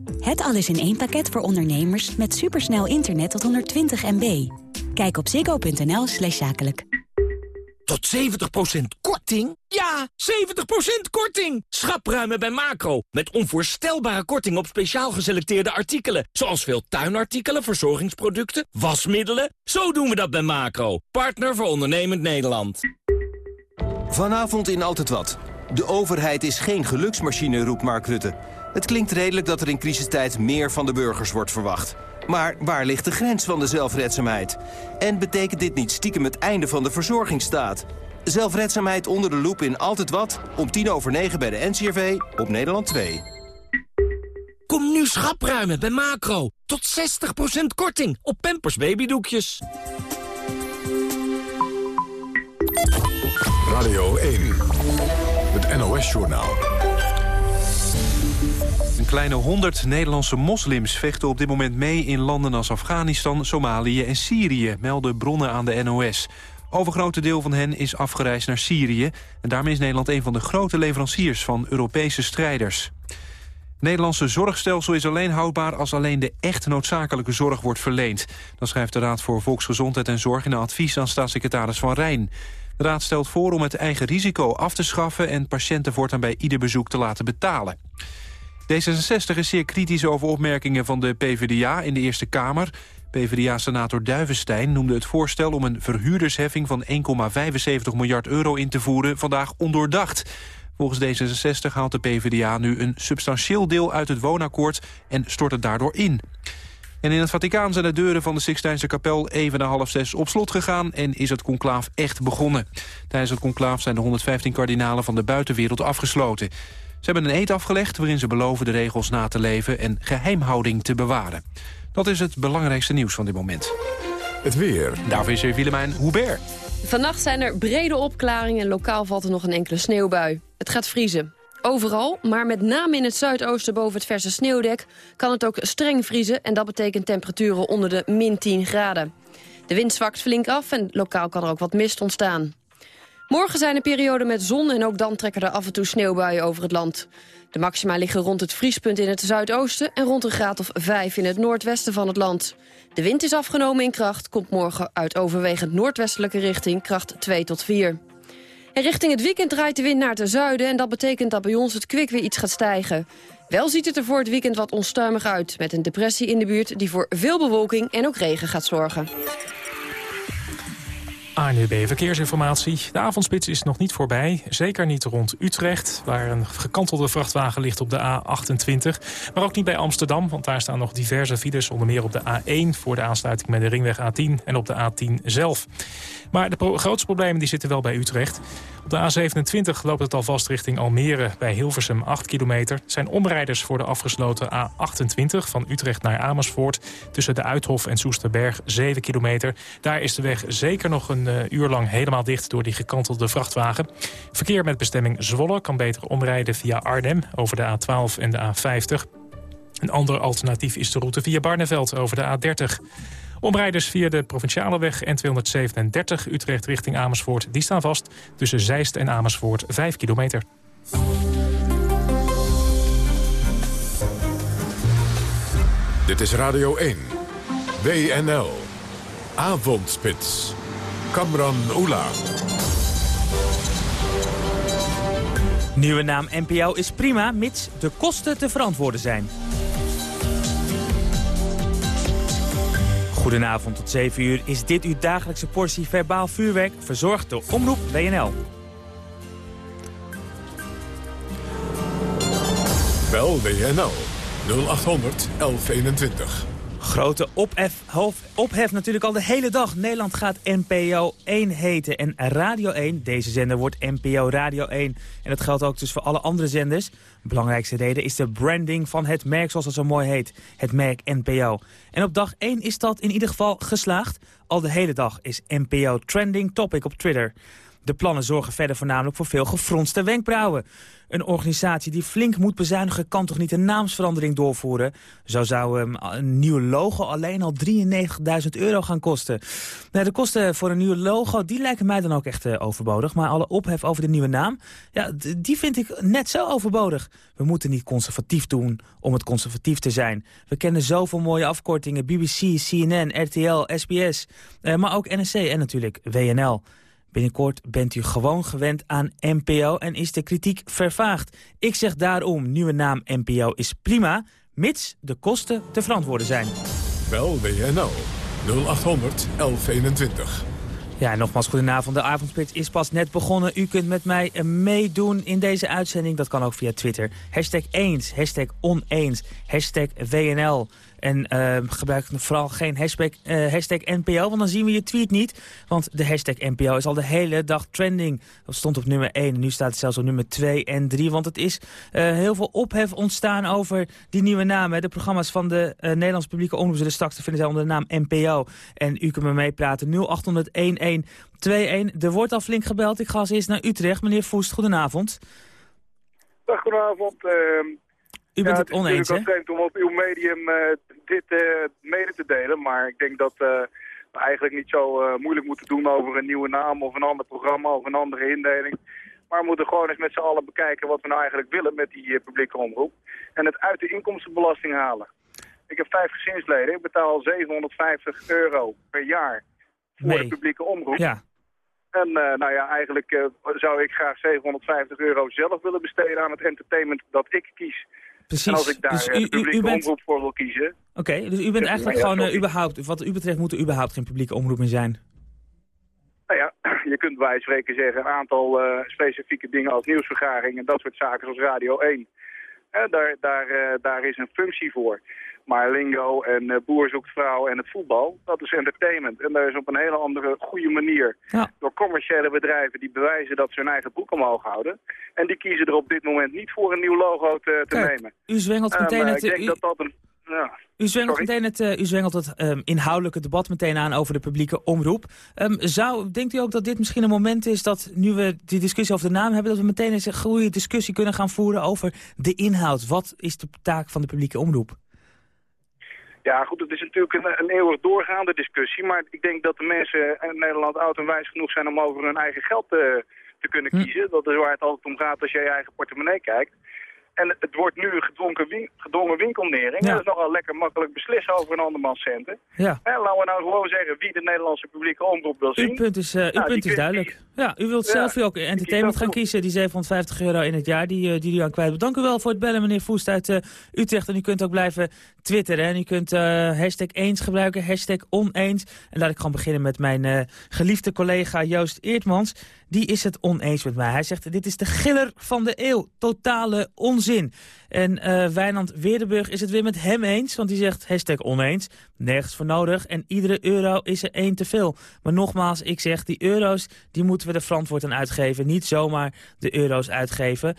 Het alles in één pakket voor ondernemers met supersnel internet tot 120 MB. Kijk op ziggo.nl slash zakelijk. Tot 70% korting? Ja, 70% korting! Schapruimen bij Macro. Met onvoorstelbare korting op speciaal geselecteerde artikelen. Zoals veel tuinartikelen, verzorgingsproducten, wasmiddelen. Zo doen we dat bij Macro. Partner voor ondernemend Nederland. Vanavond in Altijd Wat. De overheid is geen geluksmachine, roept Mark Rutte. Het klinkt redelijk dat er in crisistijd meer van de burgers wordt verwacht. Maar waar ligt de grens van de zelfredzaamheid? En betekent dit niet stiekem het einde van de verzorgingsstaat? Zelfredzaamheid onder de loep in Altijd Wat, om tien over negen bij de NCRV op Nederland 2. Kom nu schapruimen bij Macro. Tot 60% korting op Pampers babydoekjes. Radio 1, het NOS-journaal. Kleine 100 Nederlandse moslims vechten op dit moment mee in landen als Afghanistan, Somalië en Syrië, melden bronnen aan de NOS. Overgrote deel van hen is afgereisd naar Syrië en daarmee is Nederland een van de grote leveranciers van Europese strijders. Het Nederlandse zorgstelsel is alleen houdbaar als alleen de echt noodzakelijke zorg wordt verleend. Dat schrijft de Raad voor Volksgezondheid en Zorg in een advies aan staatssecretaris Van Rijn. De Raad stelt voor om het eigen risico af te schaffen en patiënten voortaan bij ieder bezoek te laten betalen. D66 is zeer kritisch over opmerkingen van de PvdA in de Eerste Kamer. PvdA-senator Duivenstein noemde het voorstel om een verhuurdersheffing van 1,75 miljard euro in te voeren vandaag ondoordacht. Volgens D66 haalt de PvdA nu een substantieel deel uit het woonakkoord en stort het daardoor in. En in het Vaticaan zijn de deuren van de Sixtijnse kapel even na half zes op slot gegaan en is het conclaaf echt begonnen. Tijdens het conclaaf zijn de 115 kardinalen van de buitenwereld afgesloten. Ze hebben een eed afgelegd waarin ze beloven de regels na te leven en geheimhouding te bewaren. Dat is het belangrijkste nieuws van dit moment. Het weer. Daarvoor is er Willemijn Hubert. Vannacht zijn er brede opklaringen en lokaal valt er nog een enkele sneeuwbui. Het gaat vriezen. Overal, maar met name in het zuidoosten boven het verse sneeuwdek... kan het ook streng vriezen en dat betekent temperaturen onder de min 10 graden. De wind zwakt flink af en lokaal kan er ook wat mist ontstaan. Morgen zijn er perioden met zon en ook dan trekken er af en toe sneeuwbuien over het land. De maxima liggen rond het vriespunt in het zuidoosten... en rond een graad of 5 in het noordwesten van het land. De wind is afgenomen in kracht, komt morgen uit overwegend noordwestelijke richting... kracht 2 tot 4. En richting het weekend draait de wind naar het zuiden... en dat betekent dat bij ons het kwik weer iets gaat stijgen. Wel ziet het er voor het weekend wat onstuimig uit... met een depressie in de buurt die voor veel bewolking en ook regen gaat zorgen. ANUB Verkeersinformatie. De avondspits is nog niet voorbij. Zeker niet rond Utrecht, waar een gekantelde vrachtwagen ligt op de A28. Maar ook niet bij Amsterdam, want daar staan nog diverse files... onder meer op de A1 voor de aansluiting met de ringweg A10 en op de A10 zelf. Maar de grootste problemen die zitten wel bij Utrecht. Op de A27 loopt het al vast richting Almere bij Hilversum 8 kilometer. Zijn omrijders voor de afgesloten A28 van Utrecht naar Amersfoort... tussen de Uithof en Soesterberg 7 kilometer. Daar is de weg zeker nog een uh, uur lang helemaal dicht door die gekantelde vrachtwagen. Verkeer met bestemming Zwolle kan beter omrijden via Arnhem over de A12 en de A50. Een ander alternatief is de route via Barneveld over de A30. Omrijders via de provinciale weg N237 Utrecht richting Amersfoort... die staan vast tussen Zeist en Amersfoort 5 kilometer. Dit is Radio 1. WNL. Avondspits. Kamran Oela. Nieuwe naam NPO is prima, mits de kosten te verantwoorden zijn. Goedenavond, tot 7 uur is dit uw dagelijkse portie verbaal vuurwerk... verzorgd door Omroep WNL. Bel WNL 0800 1121. Grote ophef, natuurlijk al de hele dag. Nederland gaat NPO 1 heten. En Radio 1, deze zender wordt NPO Radio 1. En dat geldt ook dus voor alle andere zenders. De belangrijkste reden is de branding van het merk zoals het zo mooi heet. Het merk NPO. En op dag 1 is dat in ieder geval geslaagd. Al de hele dag is NPO trending topic op Twitter. De plannen zorgen verder voornamelijk voor veel gefronste wenkbrauwen. Een organisatie die flink moet bezuinigen kan toch niet een naamsverandering doorvoeren? Zo zou um, een nieuw logo alleen al 93.000 euro gaan kosten. Nou, de kosten voor een nieuw logo, die lijken mij dan ook echt eh, overbodig. Maar alle ophef over de nieuwe naam, ja, die vind ik net zo overbodig. We moeten niet conservatief doen om het conservatief te zijn. We kennen zoveel mooie afkortingen, BBC, CNN, RTL, SBS, eh, maar ook NSC en natuurlijk WNL. Binnenkort bent u gewoon gewend aan NPO en is de kritiek vervaagd. Ik zeg daarom, nieuwe naam NPO is prima, mits de kosten te verantwoorden zijn. Bel WNL 0800 1121. Ja, en nogmaals goedenavond. De avondspits is pas net begonnen. U kunt met mij meedoen in deze uitzending. Dat kan ook via Twitter. Hashtag eens, hashtag oneens, hashtag WNL. En eh, gebruik vooral geen hashtag, eh, hashtag NPO, want dan zien we je tweet niet. Want de hashtag NPO is al de hele dag trending. Dat stond op nummer 1 en nu staat het zelfs op nummer 2 en 3. Want het is eh, heel veel ophef ontstaan over die nieuwe naam. Hè. De programma's van de eh, Nederlandse publieke omroep zullen straks te vinden zijn onder de naam NPO. En u kunt me meepraten 0800 1121. Er wordt al flink gebeld. Ik ga als eerst naar Utrecht. Meneer Voest, goedenavond. Dag, goedenavond. ehm U bent ja, het oneens, Het is natuurlijk wel vreemd om op uw medium dit eh, mede te delen, maar ik denk dat eh, we eigenlijk niet zo eh, moeilijk moeten doen over een nieuwe naam of een ander programma of een andere indeling. Maar we moeten gewoon eens met z'n allen bekijken wat we nou eigenlijk willen met die publieke omroep. En het uit de inkomstenbelasting halen. Ik heb vijf gezinsleden, ik betaal 750 euro per jaar voor Nee. de publieke omroep. Ja. En nou ja, eigenlijk zou ik graag 750 euro zelf willen besteden aan het entertainment dat ik kies. Precies. En als ik daar Dus eh, u- de publieke u bent- omroep voor wil kiezen... Oké, dus u bent eigenlijk gewoon eh, überhaupt... Wat u betreft moet er überhaupt geen publieke omroep meer zijn. Nou ja, (clears throat) je kunt bij spreken zeggen een aantal eh, specifieke dingen als nieuwsvergaring en dat soort zaken zoals Radio 1. Eh, daar, daar, eh, daar is een functie voor. Maar lingo en eh, boer zoekt vrouw en het voetbal, dat is entertainment. En daar is op een hele andere, goede manier door commerciële bedrijven die bewijzen dat ze hun eigen boek omhoog houden. En die kiezen er op dit moment niet voor een nieuw logo te, te Kijk, nemen. u zwengelt Ehm, meteen eh, het- Ik denk u- dat dat een... Ja. U zwengelt Sorry? meteen het, eh, u zwengelt het ehm, inhoudelijke debat meteen aan over de publieke omroep. Ehm, zou, denkt u ook dat dit misschien een moment is dat, nu we die discussie over de naam hebben, dat we meteen eens een goede discussie kunnen gaan voeren over de inhoud? Wat is de taak van de publieke omroep? Ja, goed, het is natuurlijk een, een eeuwig doorgaande discussie. Maar ik denk dat de mensen in Nederland oud en wijs genoeg zijn om over hun eigen geld te, te kunnen kiezen. Dat is waar het altijd om gaat als je je eigen portemonnee kijkt. En het wordt nu gedwongen, win gedwongen winkelnering. Ja. Dat is nogal lekker makkelijk beslissen over een andermans centen. Ja. En laten we nou gewoon zeggen wie de Nederlandse publieke omroep wil zien. Uw punt is, eh, uw Nou, punt is duidelijk. Ja, u wilt Ja, zelf ook entertainment gaan kiezen, die 750 euro in het jaar die, eh, die u aan kwijt. Dank u wel voor het bellen, meneer Voest uit eh, Utrecht. En u kunt ook blijven twitteren. En u kunt eh, hashtag eens gebruiken, hashtag oneens. En laat ik gewoon beginnen met mijn eh, geliefde collega Joost Eertmans. Die is het oneens met mij. Hij zegt, dit is de giller van de eeuw. Totale onzin. En eh Wijnand Weerdenburg is het weer met hem eens. Want die zegt hashtag oneens. Nergens voor nodig. En iedere euro is er één te veel. Maar nogmaals, ik zeg, die euro's die moeten we er verantwoord aan uitgeven. Niet zomaar de euro's uitgeven.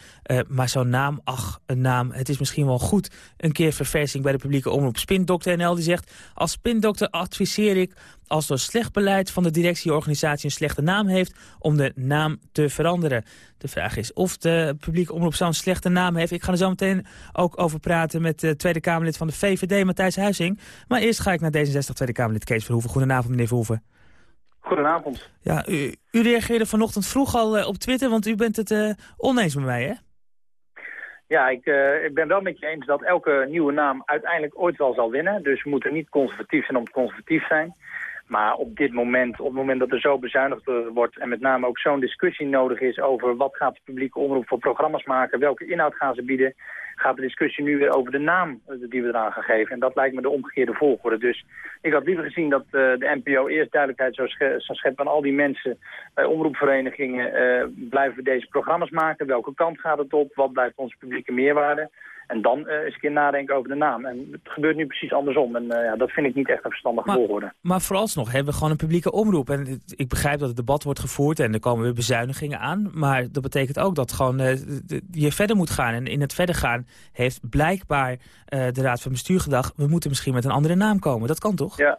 Maar zo'n naam, ach, een naam. Het is misschien wel goed een keer verversing bij de publieke omroep. Spindokter NL die zegt, als spindokter adviseer ik als door slecht beleid van de directieorganisatie een slechte naam heeft, om de naam te veranderen. De vraag is of de publieke omroep zo'n slechte naam heeft. Ik ga er zo meteen ook over praten met de Tweede Kamerlid van de VVD, Matthijs Huizing. Maar eerst ga ik naar D66 Tweede Kamerlid Kees Verhoeven. Goedenavond, meneer Verhoeven. Goedenavond. Ja, u, u reageerde vanochtend vroeg al eh, op Twitter, want u bent het eh, oneens met mij, hè? Ja, ik, eh, ik ben wel met je eens dat elke nieuwe naam uiteindelijk ooit wel zal winnen. Dus we moeten niet conservatief zijn om conservatief zijn. Maar op dit moment, op het moment dat er zo bezuinigd wordt... en met name ook zo'n discussie nodig is over... wat gaat de publieke omroep voor programma's maken... welke inhoud gaan ze bieden... gaat de discussie nu weer over de naam die we eraan gaan geven. En dat lijkt me de omgekeerde volgorde. Dus ik had liever gezien dat de NPO eerst duidelijkheid zou, zou scheppen aan al die mensen bij omroepverenigingen. blijven we deze programma's maken? Welke kant gaat het op? Wat blijft onze publieke meerwaarde? En dan uh, eens een keer nadenken over de naam. En het gebeurt nu precies andersom. En uh, ja, dat vind ik niet echt een verstandig maar, volgorde. Maar vooralsnog hebben we gewoon een publieke omroep. En ik begrijp dat het debat wordt gevoerd en er komen weer bezuinigingen aan. Maar dat betekent ook dat gewoon uh, je verder moet gaan. En in het verder gaan heeft blijkbaar de Raad van Bestuur gedacht... we moeten misschien met een andere naam komen. Dat kan toch? Ja,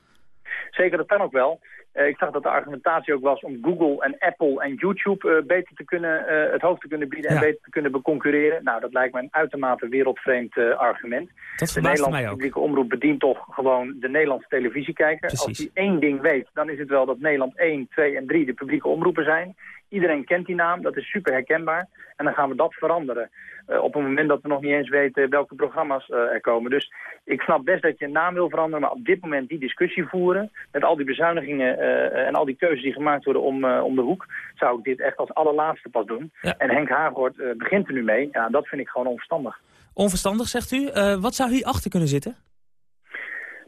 zeker dat kan ook wel. Uh, ik zag dat de argumentatie ook was om Google en Apple en YouTube uh, beter te kunnen, uh, het hoofd te kunnen bieden en beter te kunnen beconcurreren. Nou, dat lijkt me een uitermate wereldvreemd argument. Dat de Nederlandse publieke omroep bedient toch gewoon de Nederlandse televisiekijker. Precies. Als die één ding weet, dan is het wel dat Nederland 1, 2 en 3 de publieke omroepen zijn. Iedereen kent die naam, dat is super herkenbaar. En dan gaan we dat veranderen. Uh, op het moment dat we nog niet eens weten welke programma's uh, er komen. Dus ik snap best dat je een naam wil veranderen, maar op dit moment die discussie voeren, met al die bezuinigingen uh, en al die keuzes die gemaakt worden om, om de hoek, zou ik dit echt als allerlaatste pas doen. Ja. En Henk Haaghoort begint er nu mee. Ja, dat vind ik gewoon onverstandig. Onverstandig, zegt u. wat zou hier achter kunnen zitten?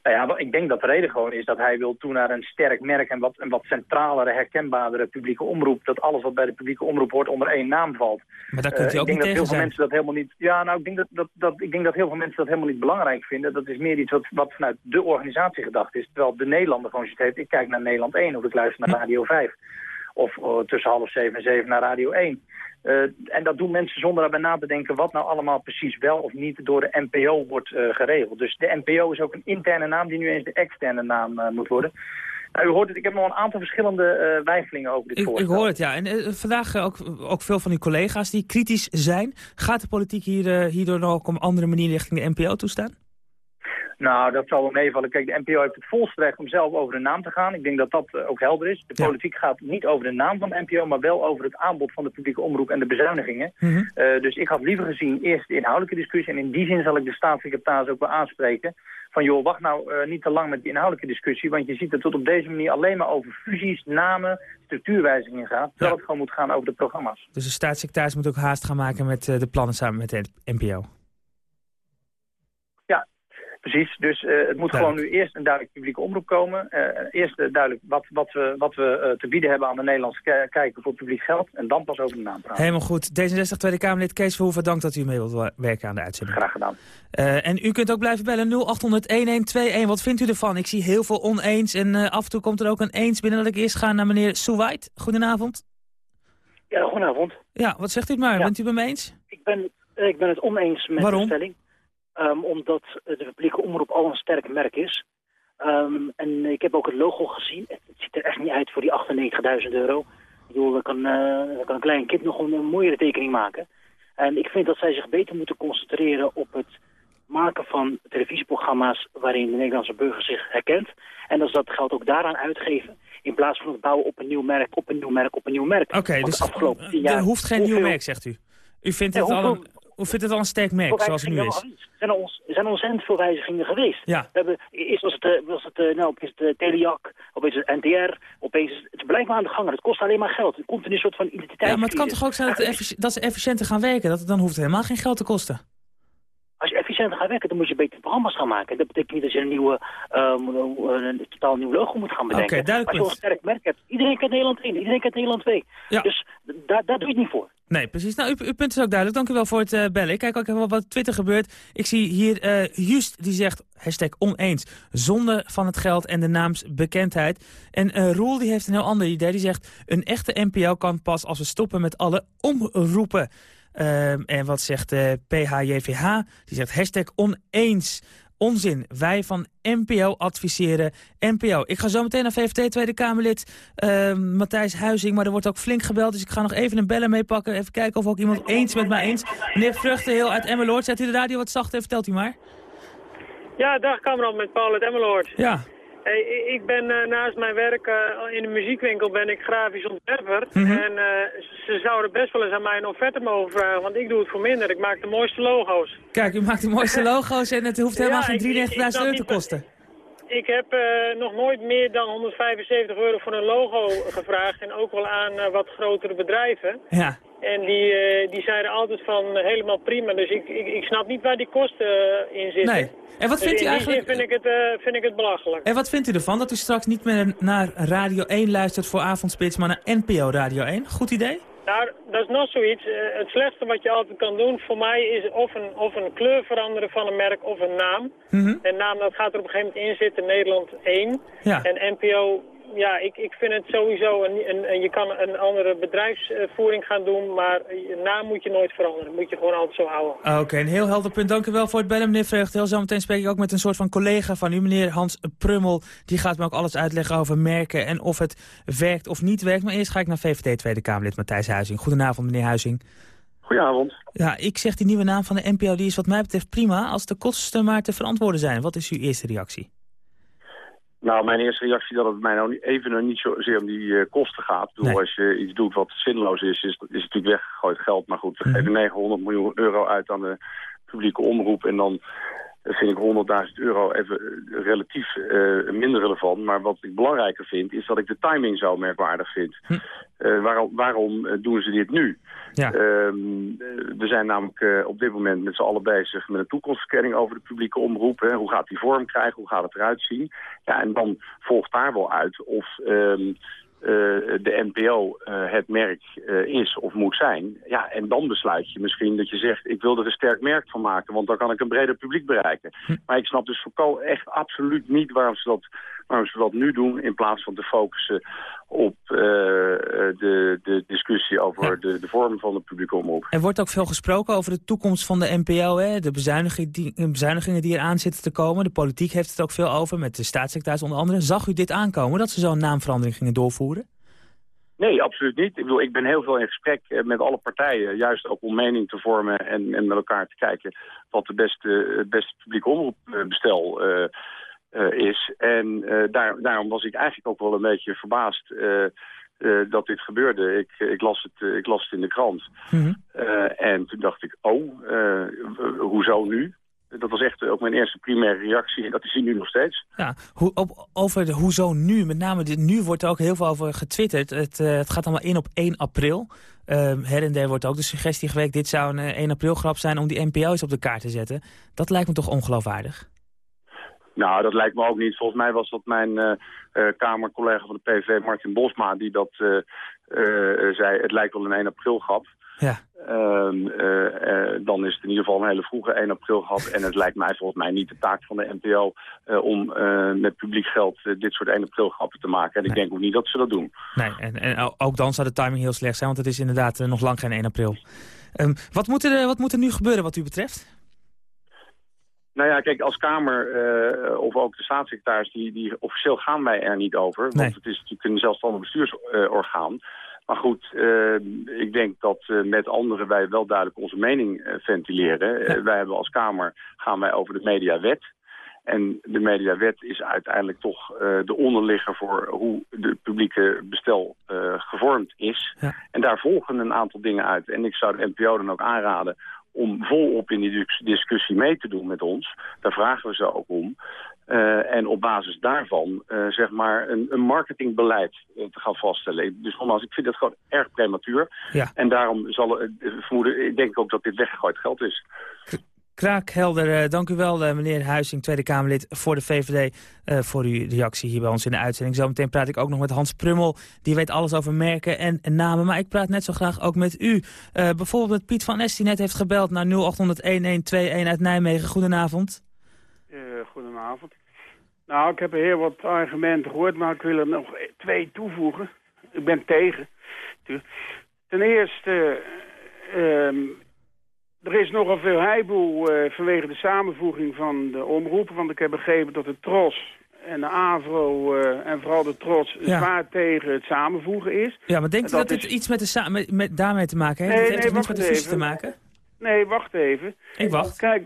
Nou ja, ik denk dat de reden gewoon is dat hij wil toe naar een sterk merk en wat, een wat centralere, herkenbaardere publieke omroep. Dat alles wat bij de publieke omroep hoort onder één naam valt. Maar daar kunt u uh, ook ik denk niet dat heel veel zijn. mensen dat helemaal niet. Ja, nou, ik denk dat, dat, dat, ik denk dat heel veel mensen dat helemaal niet belangrijk vinden. Dat is meer iets wat, wat vanuit de organisatie gedacht is. Terwijl de Nederlander gewoon zit heeft, ik kijk naar Nederland 1 of ik luister naar Radio 5. Of uh, tussen half zeven en zeven naar Radio 1. Uh, en dat doen mensen zonder daarbij na te denken wat nou allemaal precies wel of niet door de NPO wordt uh, geregeld. Dus de NPO is ook een interne naam die nu eens de externe naam uh, moet worden. Nou, u hoort het, ik heb nog een aantal verschillende wijfelingen over dit ik, voorstel. Ik hoor het, ja. En vandaag ook, ook veel van uw collega's die kritisch zijn. Gaat de politiek hier, hierdoor nog op een andere manier richting de NPO toestaan? Nou, dat zal wel meevallen. Kijk, de NPO heeft het volste recht om zelf over de naam te gaan. Ik denk dat dat uh, ook helder is. De politiek ja. gaat niet over de naam van de NPO, maar wel over het aanbod van de publieke omroep en de bezuinigingen. Mm -hmm. uh, dus ik had liever gezien eerst de inhoudelijke discussie. En in die zin zal ik de staatssecretaris ook wel aanspreken. Van joh, wacht nou uh, niet te lang met die inhoudelijke discussie. Want je ziet dat het op deze manier alleen maar over fusies, namen, structuurwijzigingen gaat. Terwijl ja. het gewoon moet gaan over de programma's. Dus de staatssecretaris moet ook haast gaan maken met de plannen samen met de NPO. Precies, dus uh, het moet duidelijk. gewoon nu eerst een duidelijk publieke omroep komen. Uh, eerst uh, duidelijk wat, wat we, wat we te bieden hebben aan de Nederlandse kijker voor publiek geld. En dan pas over de naam praten. Helemaal goed. D66 Tweede Kamerlid Kees Verhoeven, dank dat u mee wilt werken aan de uitzending. Graag gedaan. en u kunt ook blijven bellen 0800-1121. Wat vindt u ervan? Ik zie heel veel oneens en af en toe komt er ook een eens binnen dat ik eerst ga naar meneer Soewait. Goedenavond. Ja, goedenavond. Ja, wat zegt u het maar? Ja. Bent u het mee eens? Ik ben, ik ben het oneens met Waarom? de stelling. Um, omdat de publieke omroep al een sterk merk is. Um, en ik heb ook het logo gezien. Het ziet er echt niet uit voor die 98.000 euro. Ik bedoel, daar kan, uh, daar kan een klein kind nog een, een mooiere tekening maken. En ik vind dat zij zich beter moeten concentreren op het maken van televisieprogramma's waarin de Nederlandse burger zich herkent. En dat ze dat geld ook daaraan uitgeven. In plaats van het bouwen op een nieuw merk, op een nieuw merk, op een nieuw merk. Oké, okay, dus afgelopen tien er jaar, hoeft geen hoeveel... nieuw merk, zegt u. U vindt het ja, al een... Hoe vindt het al een sterk merk, zoals het nu is? Er zijn, ons, zijn ontzettend veel wijzigingen geweest. Ja. We hebben, eerst was het, was het, nou, opeens het Teliac, opeens het NTR, opeens het is blijkbaar aan de gang. Het kost alleen maar geld. Er komt een soort van identiteit. Ja, maar het kan toch ook zijn dat, dat ze efficiënter gaan werken? Dat het dan hoeft helemaal geen geld te kosten? Als je efficiënter gaat werken, dan moet je beter programma's gaan maken. Dat betekent niet dat je een, nieuwe, uh, een totaal nieuw logo moet gaan bedenken. Okay, Als je een sterk merk hebt, iedereen kent Nederland 1, iedereen kent Nederland 2. Ja. Dus daar, daar doe je het niet voor. Nee, precies. Nou, uw, uw punt is ook duidelijk. Dank u wel voor het uh, bellen. Ik kijk ook even wat op Twitter gebeurt. Ik zie hier uh, Just die zegt, hashtag oneens, zonde van het geld en de naamsbekendheid. En uh, Roel die heeft een heel ander idee. Die zegt, een echte NPO kan pas als we stoppen met alle omroepen. Uh, en wat zegt uh, PHJVH? Die zegt hashtag oneens. Onzin. Wij van NPO adviseren NPO. Ik ga zo meteen naar VVD Tweede Kamerlid uh, Matthijs Huizing. Maar er wordt ook flink gebeld, dus ik ga nog even een bellen meepakken. Even kijken of ook iemand eens met mij eens. Meneer Vruchtenheel uit Emmeloord, zet u de radio wat zachter, vertelt u maar. Ja, dag kamerad met Paul uit Emmeloord. Ja. Hey, ik ben uh, naast mijn werk uh, in de muziekwinkel ben ik grafisch ontwerper. Mm -hmm. En uh, ze zouden best wel eens aan mij een offerte mogen vragen, want ik doe het voor minder. Ik maak de mooiste logo's. Kijk, u maakt de mooiste (laughs) logo's en het hoeft helemaal ja, geen 93.000 euro te kosten. Ik heb nog nooit meer dan 175 euro voor een logo gevraagd en ook wel aan wat grotere bedrijven. Ja. En die, die, die zeiden altijd van eh, helemaal prima. Dus ik, ik, ik snap niet waar die kosten eh, in zitten. Nee. En wat Dus vindt u eigenlijk... vind ik, het, vind ik het belachelijk. En wat vindt u ervan dat u straks niet meer naar Radio 1 luistert voor avondspits, maar naar NPO Radio 1? Goed idee? Nou, dat is nog zoiets. Het slechtste wat je altijd kan doen voor mij is of een, of een kleur veranderen van een merk of een naam. Mhm. En naam, dat gaat er op een gegeven moment in zitten, Nederland 1. Ja. En NPO, ja, ik, ik vind het sowieso, een, een, een- je kan een andere bedrijfsvoering gaan doen, maar je naam moet je nooit veranderen. moet je gewoon altijd zo houden. Ah, Oké, een heel helder punt. Dank u wel voor het bellen, meneer Vreugd. Heel zometeen spreek ik ook met een soort van collega van u, meneer Hans Prummel. Die gaat me ook alles uitleggen over merken en of het werkt of niet werkt. Maar eerst ga ik naar VVD Tweede Kamerlid Matthijs Huizing. Goedenavond, meneer Huizing. Goedenavond. Ja, ik zeg die nieuwe naam van de NPO, die is wat mij betreft prima... als de kosten maar te verantwoorden zijn. Wat is uw eerste reactie? Nou, mijn eerste reactie dat het mij nou even nog niet zozeer om die eh, kosten gaat. Bedoel, als je iets doet wat zinloos is, is, is het natuurlijk weggegooid geld. Maar goed, we geven 900 miljoen euro uit aan de publieke omroep. En dan vind ik 100.000 euro even eh, relatief eh, minder relevant. Maar wat ik belangrijker vind, is dat ik de timing zo merkwaardig vind. Eh, waarom waarom doen ze dit nu? Ja. Ehm, eh, we zijn namelijk op dit moment met z'n allen bezig met een toekomstverkenning over de publieke omroep. Hè. Hoe gaat die vorm krijgen? Hoe gaat het eruit zien? Ja, en dan volgt daar wel uit of ehm, eh, de NPO eh, het merk eh, is of moet zijn. Ja, en dan besluit je misschien dat je zegt, ik wil er een sterk merk van maken, want dan kan ik een breder publiek bereiken. Maar ik snap dus voorkomen echt absoluut niet waarom ze dat, waarom ze dat nu doen, in plaats van te focussen op eh, de, de discussie over de, de vorm van de publieke omroep. Er wordt ook veel gesproken over de toekomst van de NPO. Hè? De bezuinigingen die, eh, bezuinigingen die eraan zitten te komen. De politiek heeft het ook veel over, met de staatssecretaris onder andere. Zag u dit aankomen, dat ze zo'n naamverandering gingen doorvoeren? Nee, absoluut niet. Ik bedoel, ik ben heel veel in gesprek eh, met alle partijen, juist ook om mening te vormen en, en met elkaar te kijken wat de beste, het beste publiek omroepbestel eh, is. En eh, daar, daarom was ik eigenlijk ook wel een beetje verbaasd eh, eh, dat dit gebeurde. Ik, ik, las het, eh, ik las het in de krant. Eh, en toen dacht ik, oh, eh, hoezo nu? Dat was echt ook mijn eerste primaire reactie en dat is hier nu nog steeds. Ja, hoe, op, over de hoezo nu, met name dit, nu wordt er ook heel veel over getwitterd. Het, eh, het gaat allemaal in op 1 april. Ehm, her en der wordt ook de suggestie gewekt... dit zou een eh, 1 april grap zijn om die NPO's op de kaart te zetten. Dat lijkt me toch ongeloofwaardig? Nou, dat lijkt me ook niet. Volgens mij was dat mijn eh, eh, kamercollega van de PV, Martin Bosma, die dat eh, zei. Het lijkt wel een 1 april grap. Ja. Ehm, eh, eh, dan is het in ieder geval een hele vroege 1 april gehad. En het lijkt mij volgens mij niet de taak van de NPO om met publiek geld dit soort 1 april grappen te maken. En ik denk ook niet dat ze dat doen. Nee, en, en ook dan zou de timing heel slecht zijn... want het is inderdaad nog lang geen 1 april. Ehm, wat, moet er, wat moet er nu gebeuren wat u betreft? Nou ja, kijk, als Kamer eh, of ook de staatssecretaris, die, die officieel gaan wij er niet over. Want Nee. het is natuurlijk een zelfstandig bestuursorgaan. Maar goed, eh, ik denk dat eh, met anderen wij wel duidelijk onze mening ventileren. Wij hebben als Kamer, gaan wij over de mediawet. En de mediawet is uiteindelijk toch de onderligger voor hoe de publieke bestel gevormd is. En daar volgen een aantal dingen uit. En ik zou de NPO dan ook aanraden om volop in die dis- discussie mee te doen met ons. Daar vragen we ze ook om. Eh, en op basis daarvan eh, zeg maar een, een marketingbeleid eh, te gaan vaststellen. Dus nogmaals, ik vind het gewoon erg prematuur. Ja. En daarom zal vermoeden, ik denk ook dat dit weggegooid geld is. Kraakhelder, eh, dank u wel eh, meneer Huizing, Tweede Kamerlid voor de VVD... eh, voor uw reactie hier bij ons in de uitzending. Zometeen praat ik ook nog met Hans Prummel. Die weet alles over merken en namen. Maar ik praat net zo graag ook met u. Bijvoorbeeld Piet van Es, die net heeft gebeld naar 0800-1121 uit Nijmegen. Goedenavond. Goedenavond. Nou, ik heb heel wat argumenten gehoord, maar ik wil er nog twee toevoegen. Ik ben tegen. Ten eerste, ehm, er is nogal veel heiboel eh, vanwege de samenvoeging van de omroepen. Want ik heb begrepen dat de TROS en de AVRO eh, en vooral de TROS Ja. zwaar tegen het samenvoegen is. Ja, maar denkt u dat, dit is- iets met de met, met daarmee te maken heeft? Nee, het heeft nee, niets met de fusie te maken? Nee, wacht even. Ik wacht. Kijk,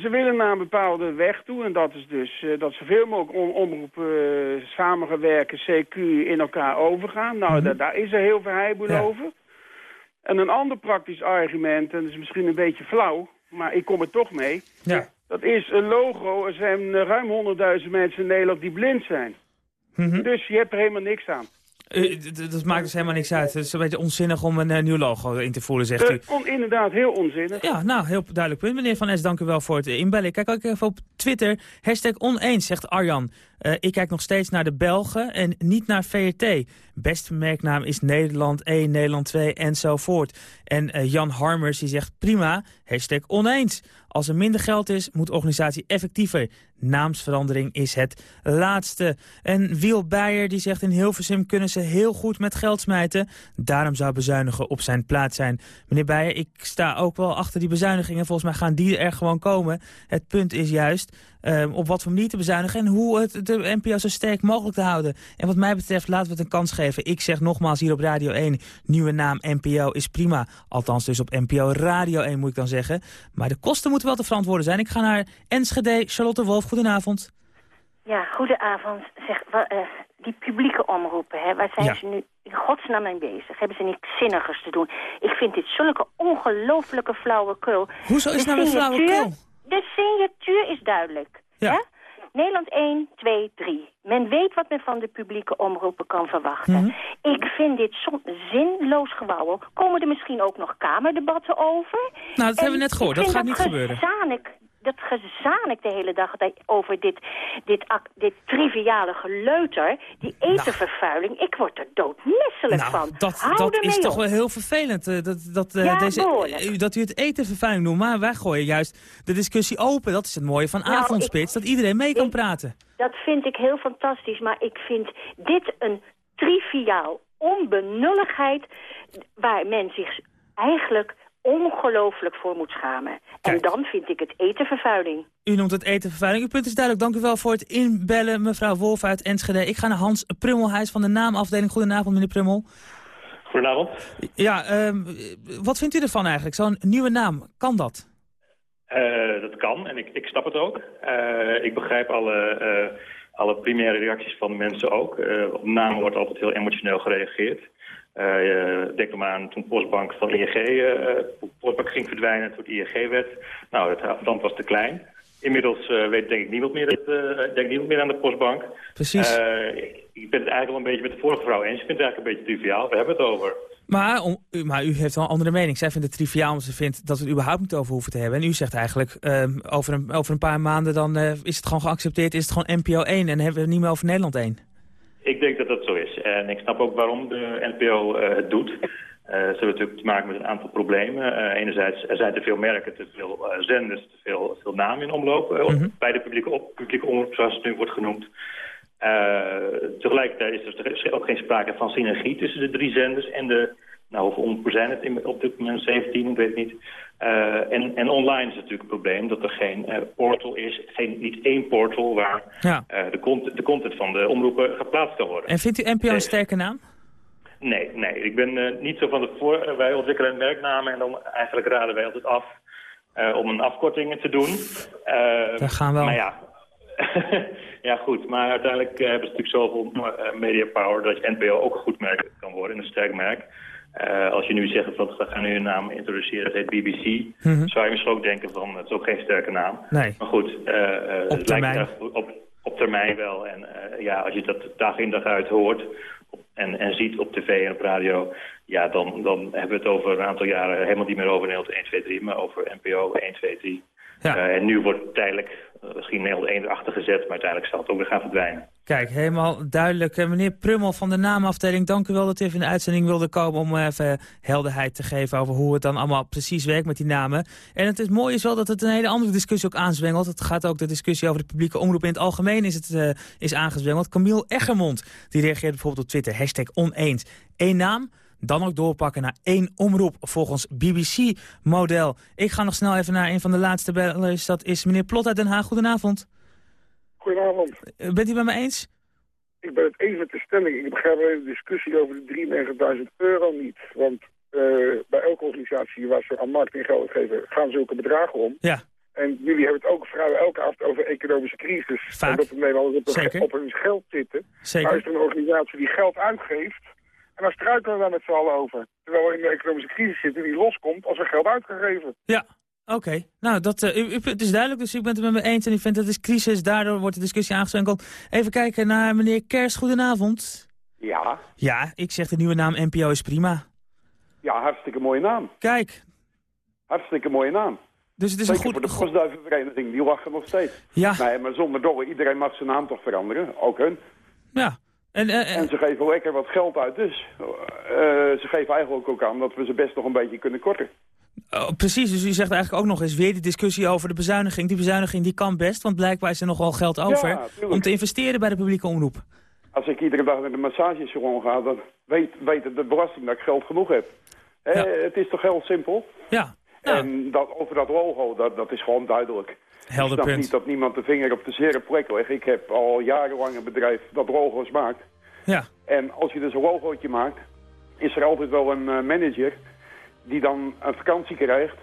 ze willen naar een bepaalde weg toe. En dat is dus eh, dat zoveel mogelijk om, omroepen eh, samen gaan werken, CQ, in elkaar overgaan. Nou, Mhm. da- daar is er heel veel heiboel over. En een ander praktisch argument, en dat is misschien een beetje flauw, maar ik kom er toch mee. Ja. Dat is een logo. Er zijn eh, ruim 100.000 mensen in Nederland die blind zijn. Mhm. Dus je hebt er helemaal niks aan. Uh, dat maakt dus helemaal niks uit. Het is een beetje onzinnig om een uh, nieuw logo in te voeren, zegt u. On, inderdaad, heel onzinnig. Ja, nou, heel duidelijk punt. Meneer Van Es, dank u wel voor het inbellen. Kijk ook even op Twitter. Hashtag oneens, zegt Arjan. Uh, ik kijk nog steeds naar de Belgen en niet naar VRT. Beste merknaam is Nederland 1, Nederland 2 enzovoort. En Jan Harmers die zegt prima, hashtag oneens. Als er minder geld is, moet de organisatie effectiever. Naamsverandering is het laatste. En Wiel Beijer die zegt in Hilversum kunnen ze heel goed met geld smijten. Daarom zou bezuinigen op zijn plaats zijn. Meneer Beijer, ik sta ook wel achter die bezuinigingen. Volgens mij gaan die er gewoon komen. Het punt is juist um, op wat voor manier te bezuinigen... en hoe het de NPO zo sterk mogelijk te houden. En wat mij betreft laten we het een kans geven. Ik zeg nogmaals hier op Radio 1, nieuwe naam NPO is prima. Althans dus op NPO Radio 1 moet ik dan zeggen. Maar de kosten moeten wel te verantwoorden zijn. Ik ga naar Enschede. Charlotte Wolf, goedenavond. Ja, goedenavond. Zeg, uh, die publieke omroepen, hè, waar zijn ze nu in godsnaam mee bezig? Hebben ze niks zinnigers te doen? Ik vind dit zulke ongelofelijke flauwekul. Hoezo is nou een flauwekul? De signatuur is duidelijk. Ja. Nederland 1, 2, 3. Men weet wat men van de publieke omroepen kan verwachten. Mhm. Ik vind dit zinloos gewauwel. Komen er misschien ook nog kamerdebatten over? Nou, dat hebben we net gehoord. Dat gaat niet gebeuren dat gezanik de hele dag over dit, dit, dit triviale geleuter, die nou. etenvervuiling. Ik word er doodmisselijk nou, van. Dat, dat is toch wel heel vervelend. Uh, dat, dat, uh, deze, dat u het etenvervuiling noemt. Maar wij gooien juist de discussie open. Dat is het mooie van nou, avondspits. dat iedereen mee kan praten. Dat vind ik heel fantastisch. Maar ik vind dit een triviaal onbenulligheid waar men zich eigenlijk ongelooflijk voor moet schamen. En dan vind ik het etenvervuiling. U noemt het etenvervuiling. Uw punt is duidelijk. Dank u wel voor het inbellen, mevrouw Wolf uit Enschede. Ik ga naar Hans Prummelhuis van de naamafdeling. Goedenavond, meneer Prummel. Goedenavond. Ja, um, wat vindt u ervan eigenlijk? Zo'n nieuwe naam, kan dat? Uh, dat kan en ik, ik snap het ook. Uh, ik begrijp alle, uh, alle primaire reacties van de mensen ook. op namen wordt altijd heel emotioneel gereageerd. Uh, denk maar aan toen Postbank van ING, uh, Postbank ging verdwijnen toen ING werd. Nou, het afstand was te klein. Inmiddels uh, weet denk ik niemand meer, dat, denk niemand meer aan de Postbank. Precies. ik ben het eigenlijk wel een beetje met de vorige vrouw eens. Ik vind het eigenlijk een beetje triviaal. We hebben het over. Maar, om, maar u heeft wel een andere mening. Zij vindt het triviaal omdat ze vindt dat we het überhaupt niet over hoeven te hebben. En u zegt eigenlijk, ehm, over, een, over een paar maanden dan is het gewoon geaccepteerd. Is het gewoon NPO 1 en hebben we het niet meer over Nederland 1. Ik denk dat dat zo is. En ik snap ook waarom de NPO uh, het doet. Uh, ze hebben natuurlijk te maken met een aantal problemen. Uh, enerzijds, er zijn te veel merken, te veel zenders, te veel, veel namen in omloop. Mm -hmm. Bij de publieke, op, publieke omroep, zoals het nu wordt genoemd. tegelijkertijd is er ook geen sprake van synergie tussen de drie zenders en de nou, hoeveel omroepen zijn het op dit moment? 17, ik weet het niet. Uh, en, en online is natuurlijk een probleem dat er geen uh, portal is. Geen, niet één portal waar ja. uh, de, content, de content van de omroepen geplaatst kan worden. En vindt u NPO een sterke naam? Nee, nee. Ik ben niet zo van de voor... wij ontwikkelen merknamen en dan eigenlijk raden wij altijd af om een afkorting te doen. Daar gaan we Maar ja, (laughs) ja, goed. Maar uiteindelijk hebben ze natuurlijk zoveel media power dat je NPO ook een goed merk kan worden, een sterk merk. Uh, als je nu zegt van we gaan nu een naam introduceren, dat heet BBC, mm -hmm. zou je misschien ook denken van het is ook geen sterke naam. Nee. Maar goed, uh, op, termijn. op, op termijn wel. En ja, als je dat dag in dag uit hoort en, en ziet op tv en op radio, ja, dan, dan hebben we het over een aantal jaren helemaal niet meer over Nederland 1, 2, 3, maar over NPO 1, 2, 3. Ja. en nu wordt tijdelijk misschien Nederland 1 erachter gezet, maar uiteindelijk zal het ook weer gaan verdwijnen. Kijk, helemaal duidelijk. Meneer Prummel van de naamafdeling, dank u wel dat u even in de uitzending wilde komen... om even helderheid te geven over hoe het dan allemaal precies werkt met die namen. En het is mooi is wel dat het een hele andere discussie ook aanzwengelt. Het gaat ook de discussie over de publieke omroep in het algemeen is, het, uh, is aangezwengeld. Camille Eggermond, die reageert bijvoorbeeld op Twitter, hashtag oneens. Eén naam, dan ook doorpakken naar één omroep volgens BBC-model. Ik ga nog snel even naar een van de laatste bellers. Dat is meneer Plot uit Den Haag. Goedenavond. Goedenavond. Eh, bent u met me eens? Ik ben het eens met de stelling. Ik begrijp de discussie over de 93.000 euro niet. Want uh, bij elke organisatie waar ze aan marketinggeld geven, gaan zulke bedragen om. Ja. En jullie hebben het ook vrijwel elke avond over economische crisis. Vaak. En dat de Nederlanders op, op hun geld zitten. Zeker. Maar is er een organisatie die geld uitgeeft... En dan struikelen we daar met z'n allen over. Terwijl we in de economische crisis zitten die loskomt als er geld uitgegeven. Ja, Oké, nou, dat, uh, u, het is duidelijk, dus ik ben het met me eens en u vindt dat het is crisis, daardoor wordt de discussie aangezwengeld. Even kijken naar meneer Kers, goedenavond. Ja. Ja, ik zeg de nieuwe naam NPO is prima. Ja, hartstikke mooie naam. Kijk. Hartstikke mooie naam. Dus het is Zeker een goed... voor de postduivenvereniging, die lachen nog steeds. Ja. Nee, maar zonder dolle, iedereen mag zijn naam toch veranderen, ook hun. Ja. En, eh, En ze geven lekker wat geld uit, dus eh, ze geven eigenlijk ook aan dat we ze best nog een beetje kunnen korten. Oh, precies, dus u zegt eigenlijk ook nog eens weer die discussie over de bezuiniging. Die bezuiniging die kan best, want blijkbaar is er nog wel geld over... om te investeren bij de publieke omroep. Als ik iedere dag naar de massagesalon ga, dan weet, weet de belasting dat ik geld genoeg heb. Het is toch heel simpel? Ja. En dat, over dat logo, dat, dat is gewoon duidelijk. Helder ik snap niet dat niemand de vinger op de zere plek legt. Ik heb al jarenlang een bedrijf dat logo's maakt. Ja. En als je dus een logootje maakt, is er altijd wel een eh, manager die dan een vakantie krijgt.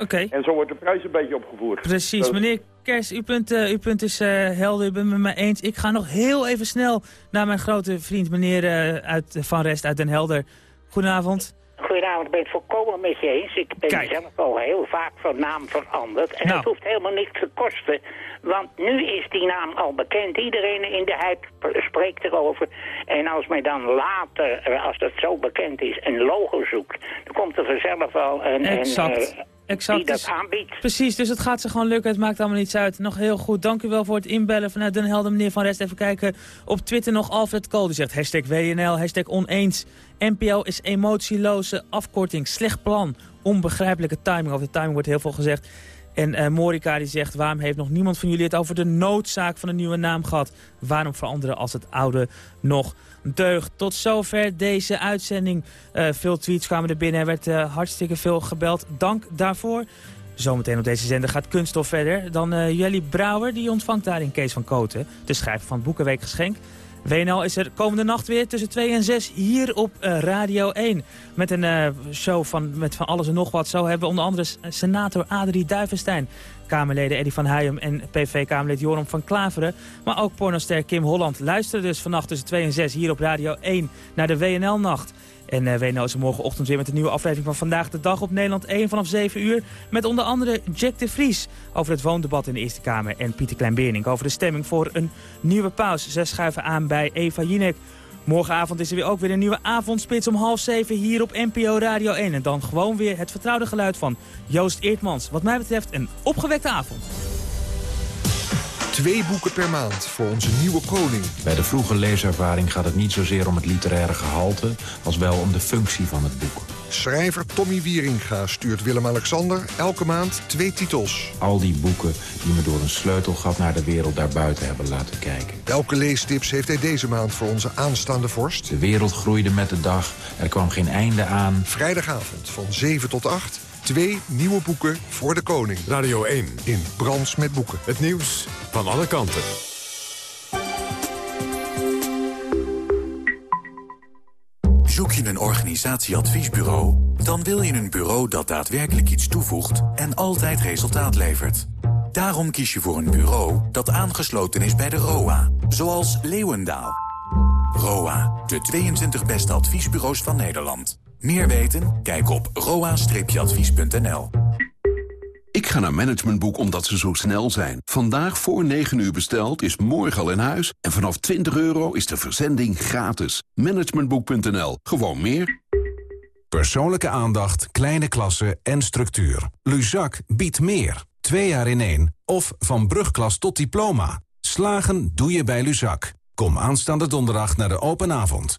Oké. En zo wordt de prijs een beetje opgevoerd. Precies, Dus- meneer Kers, uw punt, eh, uw punt is eh, helder, u bent het met mij eens. Ik ga nog heel even snel naar mijn grote vriend meneer eh, uit, Van Rest uit Den Helder. Goedenavond. Goedenavond, ik ben het volkomen met je eens. Ik ben Kijk. zelf al heel vaak van naam veranderd. En Nou. het hoeft helemaal niks te kosten. Want nu is die naam al bekend. Iedereen in de hype spreekt erover. En als men dan later, als dat zo bekend is, een logo zoekt... dan komt er vanzelf wel een, Exact. eh, Exact. die dat Dus- aanbiedt. Precies, dus het gaat ze gewoon lukken. Het maakt allemaal niets uit. Nog heel goed. Dank u wel voor het inbellen vanuit Den Helder, meneer Van Rest. Even kijken. Op Twitter nog Alfred Kool. Die zegt hashtag WNL, hashtag oneens. NPO is emotieloze afkorting. Slecht plan. Onbegrijpelijke timing. Over de timing wordt heel veel gezegd. En eh Morika die zegt, waarom heeft nog niemand van jullie het over de noodzaak van een nieuwe naam gehad? Waarom veranderen als het oude nog deugt? Tot zover deze uitzending. Eh, veel tweets kwamen er binnen. Er werd eh, hartstikke veel gebeld. Dank daarvoor. Zometeen op deze zender gaat Kunststof verder. Dan Jelly Brouwer, die ontvangt daarin Kees van Koten. De schrijver van het Boekenweekgeschenk. WNL is er komende nacht weer tussen 2 en 6 hier op eh, Radio 1. Met een eh, show van, met van alles en nog wat. Zo hebben we onder andere senator Adrie Duivenstein... Kamerleden Eddie van Heijem en PV-Kamerlid Joram van Klaveren. Maar ook pornoster Kim Holland. Luister dus vannacht tussen 2 en 6 hier op Radio 1 naar de WNL-nacht. En WNL is er morgenochtend weer met een nieuwe aflevering van Vandaag de Dag op Nederland 1 vanaf 7 uur. Met onder andere Jack de Vries over het woondebat in de Eerste Kamer. En Pieter Klein-Bernink over de stemming voor een nieuwe paus. Zij schuiven aan bij Eva Jinek. Morgenavond is er weer ook weer een nieuwe avondspits om half zeven hier op NPO Radio 1. En dan gewoon weer het vertrouwde geluid van Joost Eertmans. Wat mij betreft een opgewekte avond. Twee boeken per maand voor onze nieuwe koning. Bij de vroege leeservaring gaat het niet zozeer om het literaire gehalte... als wel om de functie van het boek. Schrijver Tommy Wieringa stuurt Willem-Alexander elke maand twee titels. Al die boeken die me door een sleutelgat naar de wereld daarbuiten hebben laten kijken. Welke leestips heeft hij deze maand voor onze aanstaande vorst? De wereld groeide met de dag, er kwam geen einde aan. Vrijdagavond van 7 tot 8. Twee nieuwe boeken voor de koning. Radio 1. In Brands met boeken. Het nieuws van alle kanten. Zoek je een organisatieadviesbureau? Dan wil je een bureau dat daadwerkelijk iets toevoegt en altijd resultaat levert. Daarom kies je voor een bureau dat aangesloten is bij de ROA, zoals Leeuwendaal. ROA, de 22 beste adviesbureaus van Nederland. Meer weten? Kijk op roa-advies.nl. Ik ga naar Managementboek omdat ze zo snel zijn. Vandaag voor 9 uur besteld is morgen al in huis. En vanaf 20 euro is de verzending gratis. Managementboek.nl. Gewoon meer. Persoonlijke aandacht, kleine klassen en structuur. Luzak biedt meer. Twee jaar in één. Of van brugklas tot diploma. Slagen doe je bij Luzak. Kom aanstaande donderdag naar de open avond.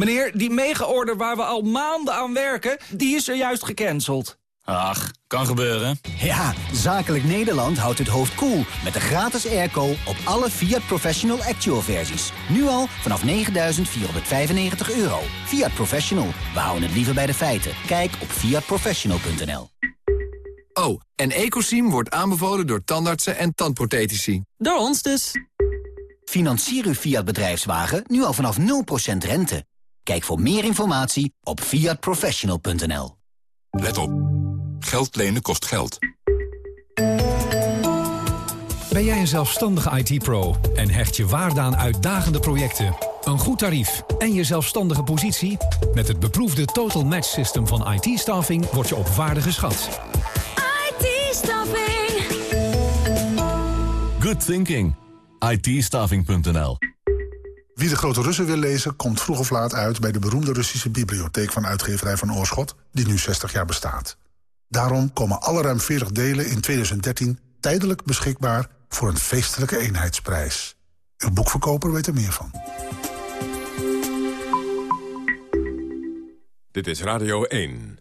Meneer, die mega-order waar we al maanden aan werken, die is zojuist gecanceld. Ach, kan gebeuren. Ja, Zakelijk Nederland houdt het hoofd koel cool met de gratis airco op alle Fiat Professional Actual versies. Nu al vanaf 9.495 euro. Fiat Professional, we houden het liever bij de feiten. Kijk op fiatprofessional.nl. Oh, en Ecosim wordt aanbevolen door tandartsen en tandprothetici. Door ons dus. Financier uw Fiat bedrijfswagen nu al vanaf 0% rente. Kijk voor meer informatie op fiatprofessional.nl. Let op. Geld lenen kost geld. Ben jij een zelfstandige IT-pro en hecht je waarde aan uitdagende projecten, een goed tarief en je zelfstandige positie? Met het beproefde Total Match System van IT-staffing word je op waarde geschat. IT-staffing. Good thinking. IT-staffing.nl Wie de Grote Russen wil lezen, komt vroeg of laat uit... bij de beroemde Russische bibliotheek van uitgeverij van Oorschot... die nu 60 jaar bestaat. Daarom komen alle ruim 40 delen in 2013 tijdelijk beschikbaar... voor een feestelijke eenheidsprijs. Uw boekverkoper weet er meer van. Dit is Radio 1.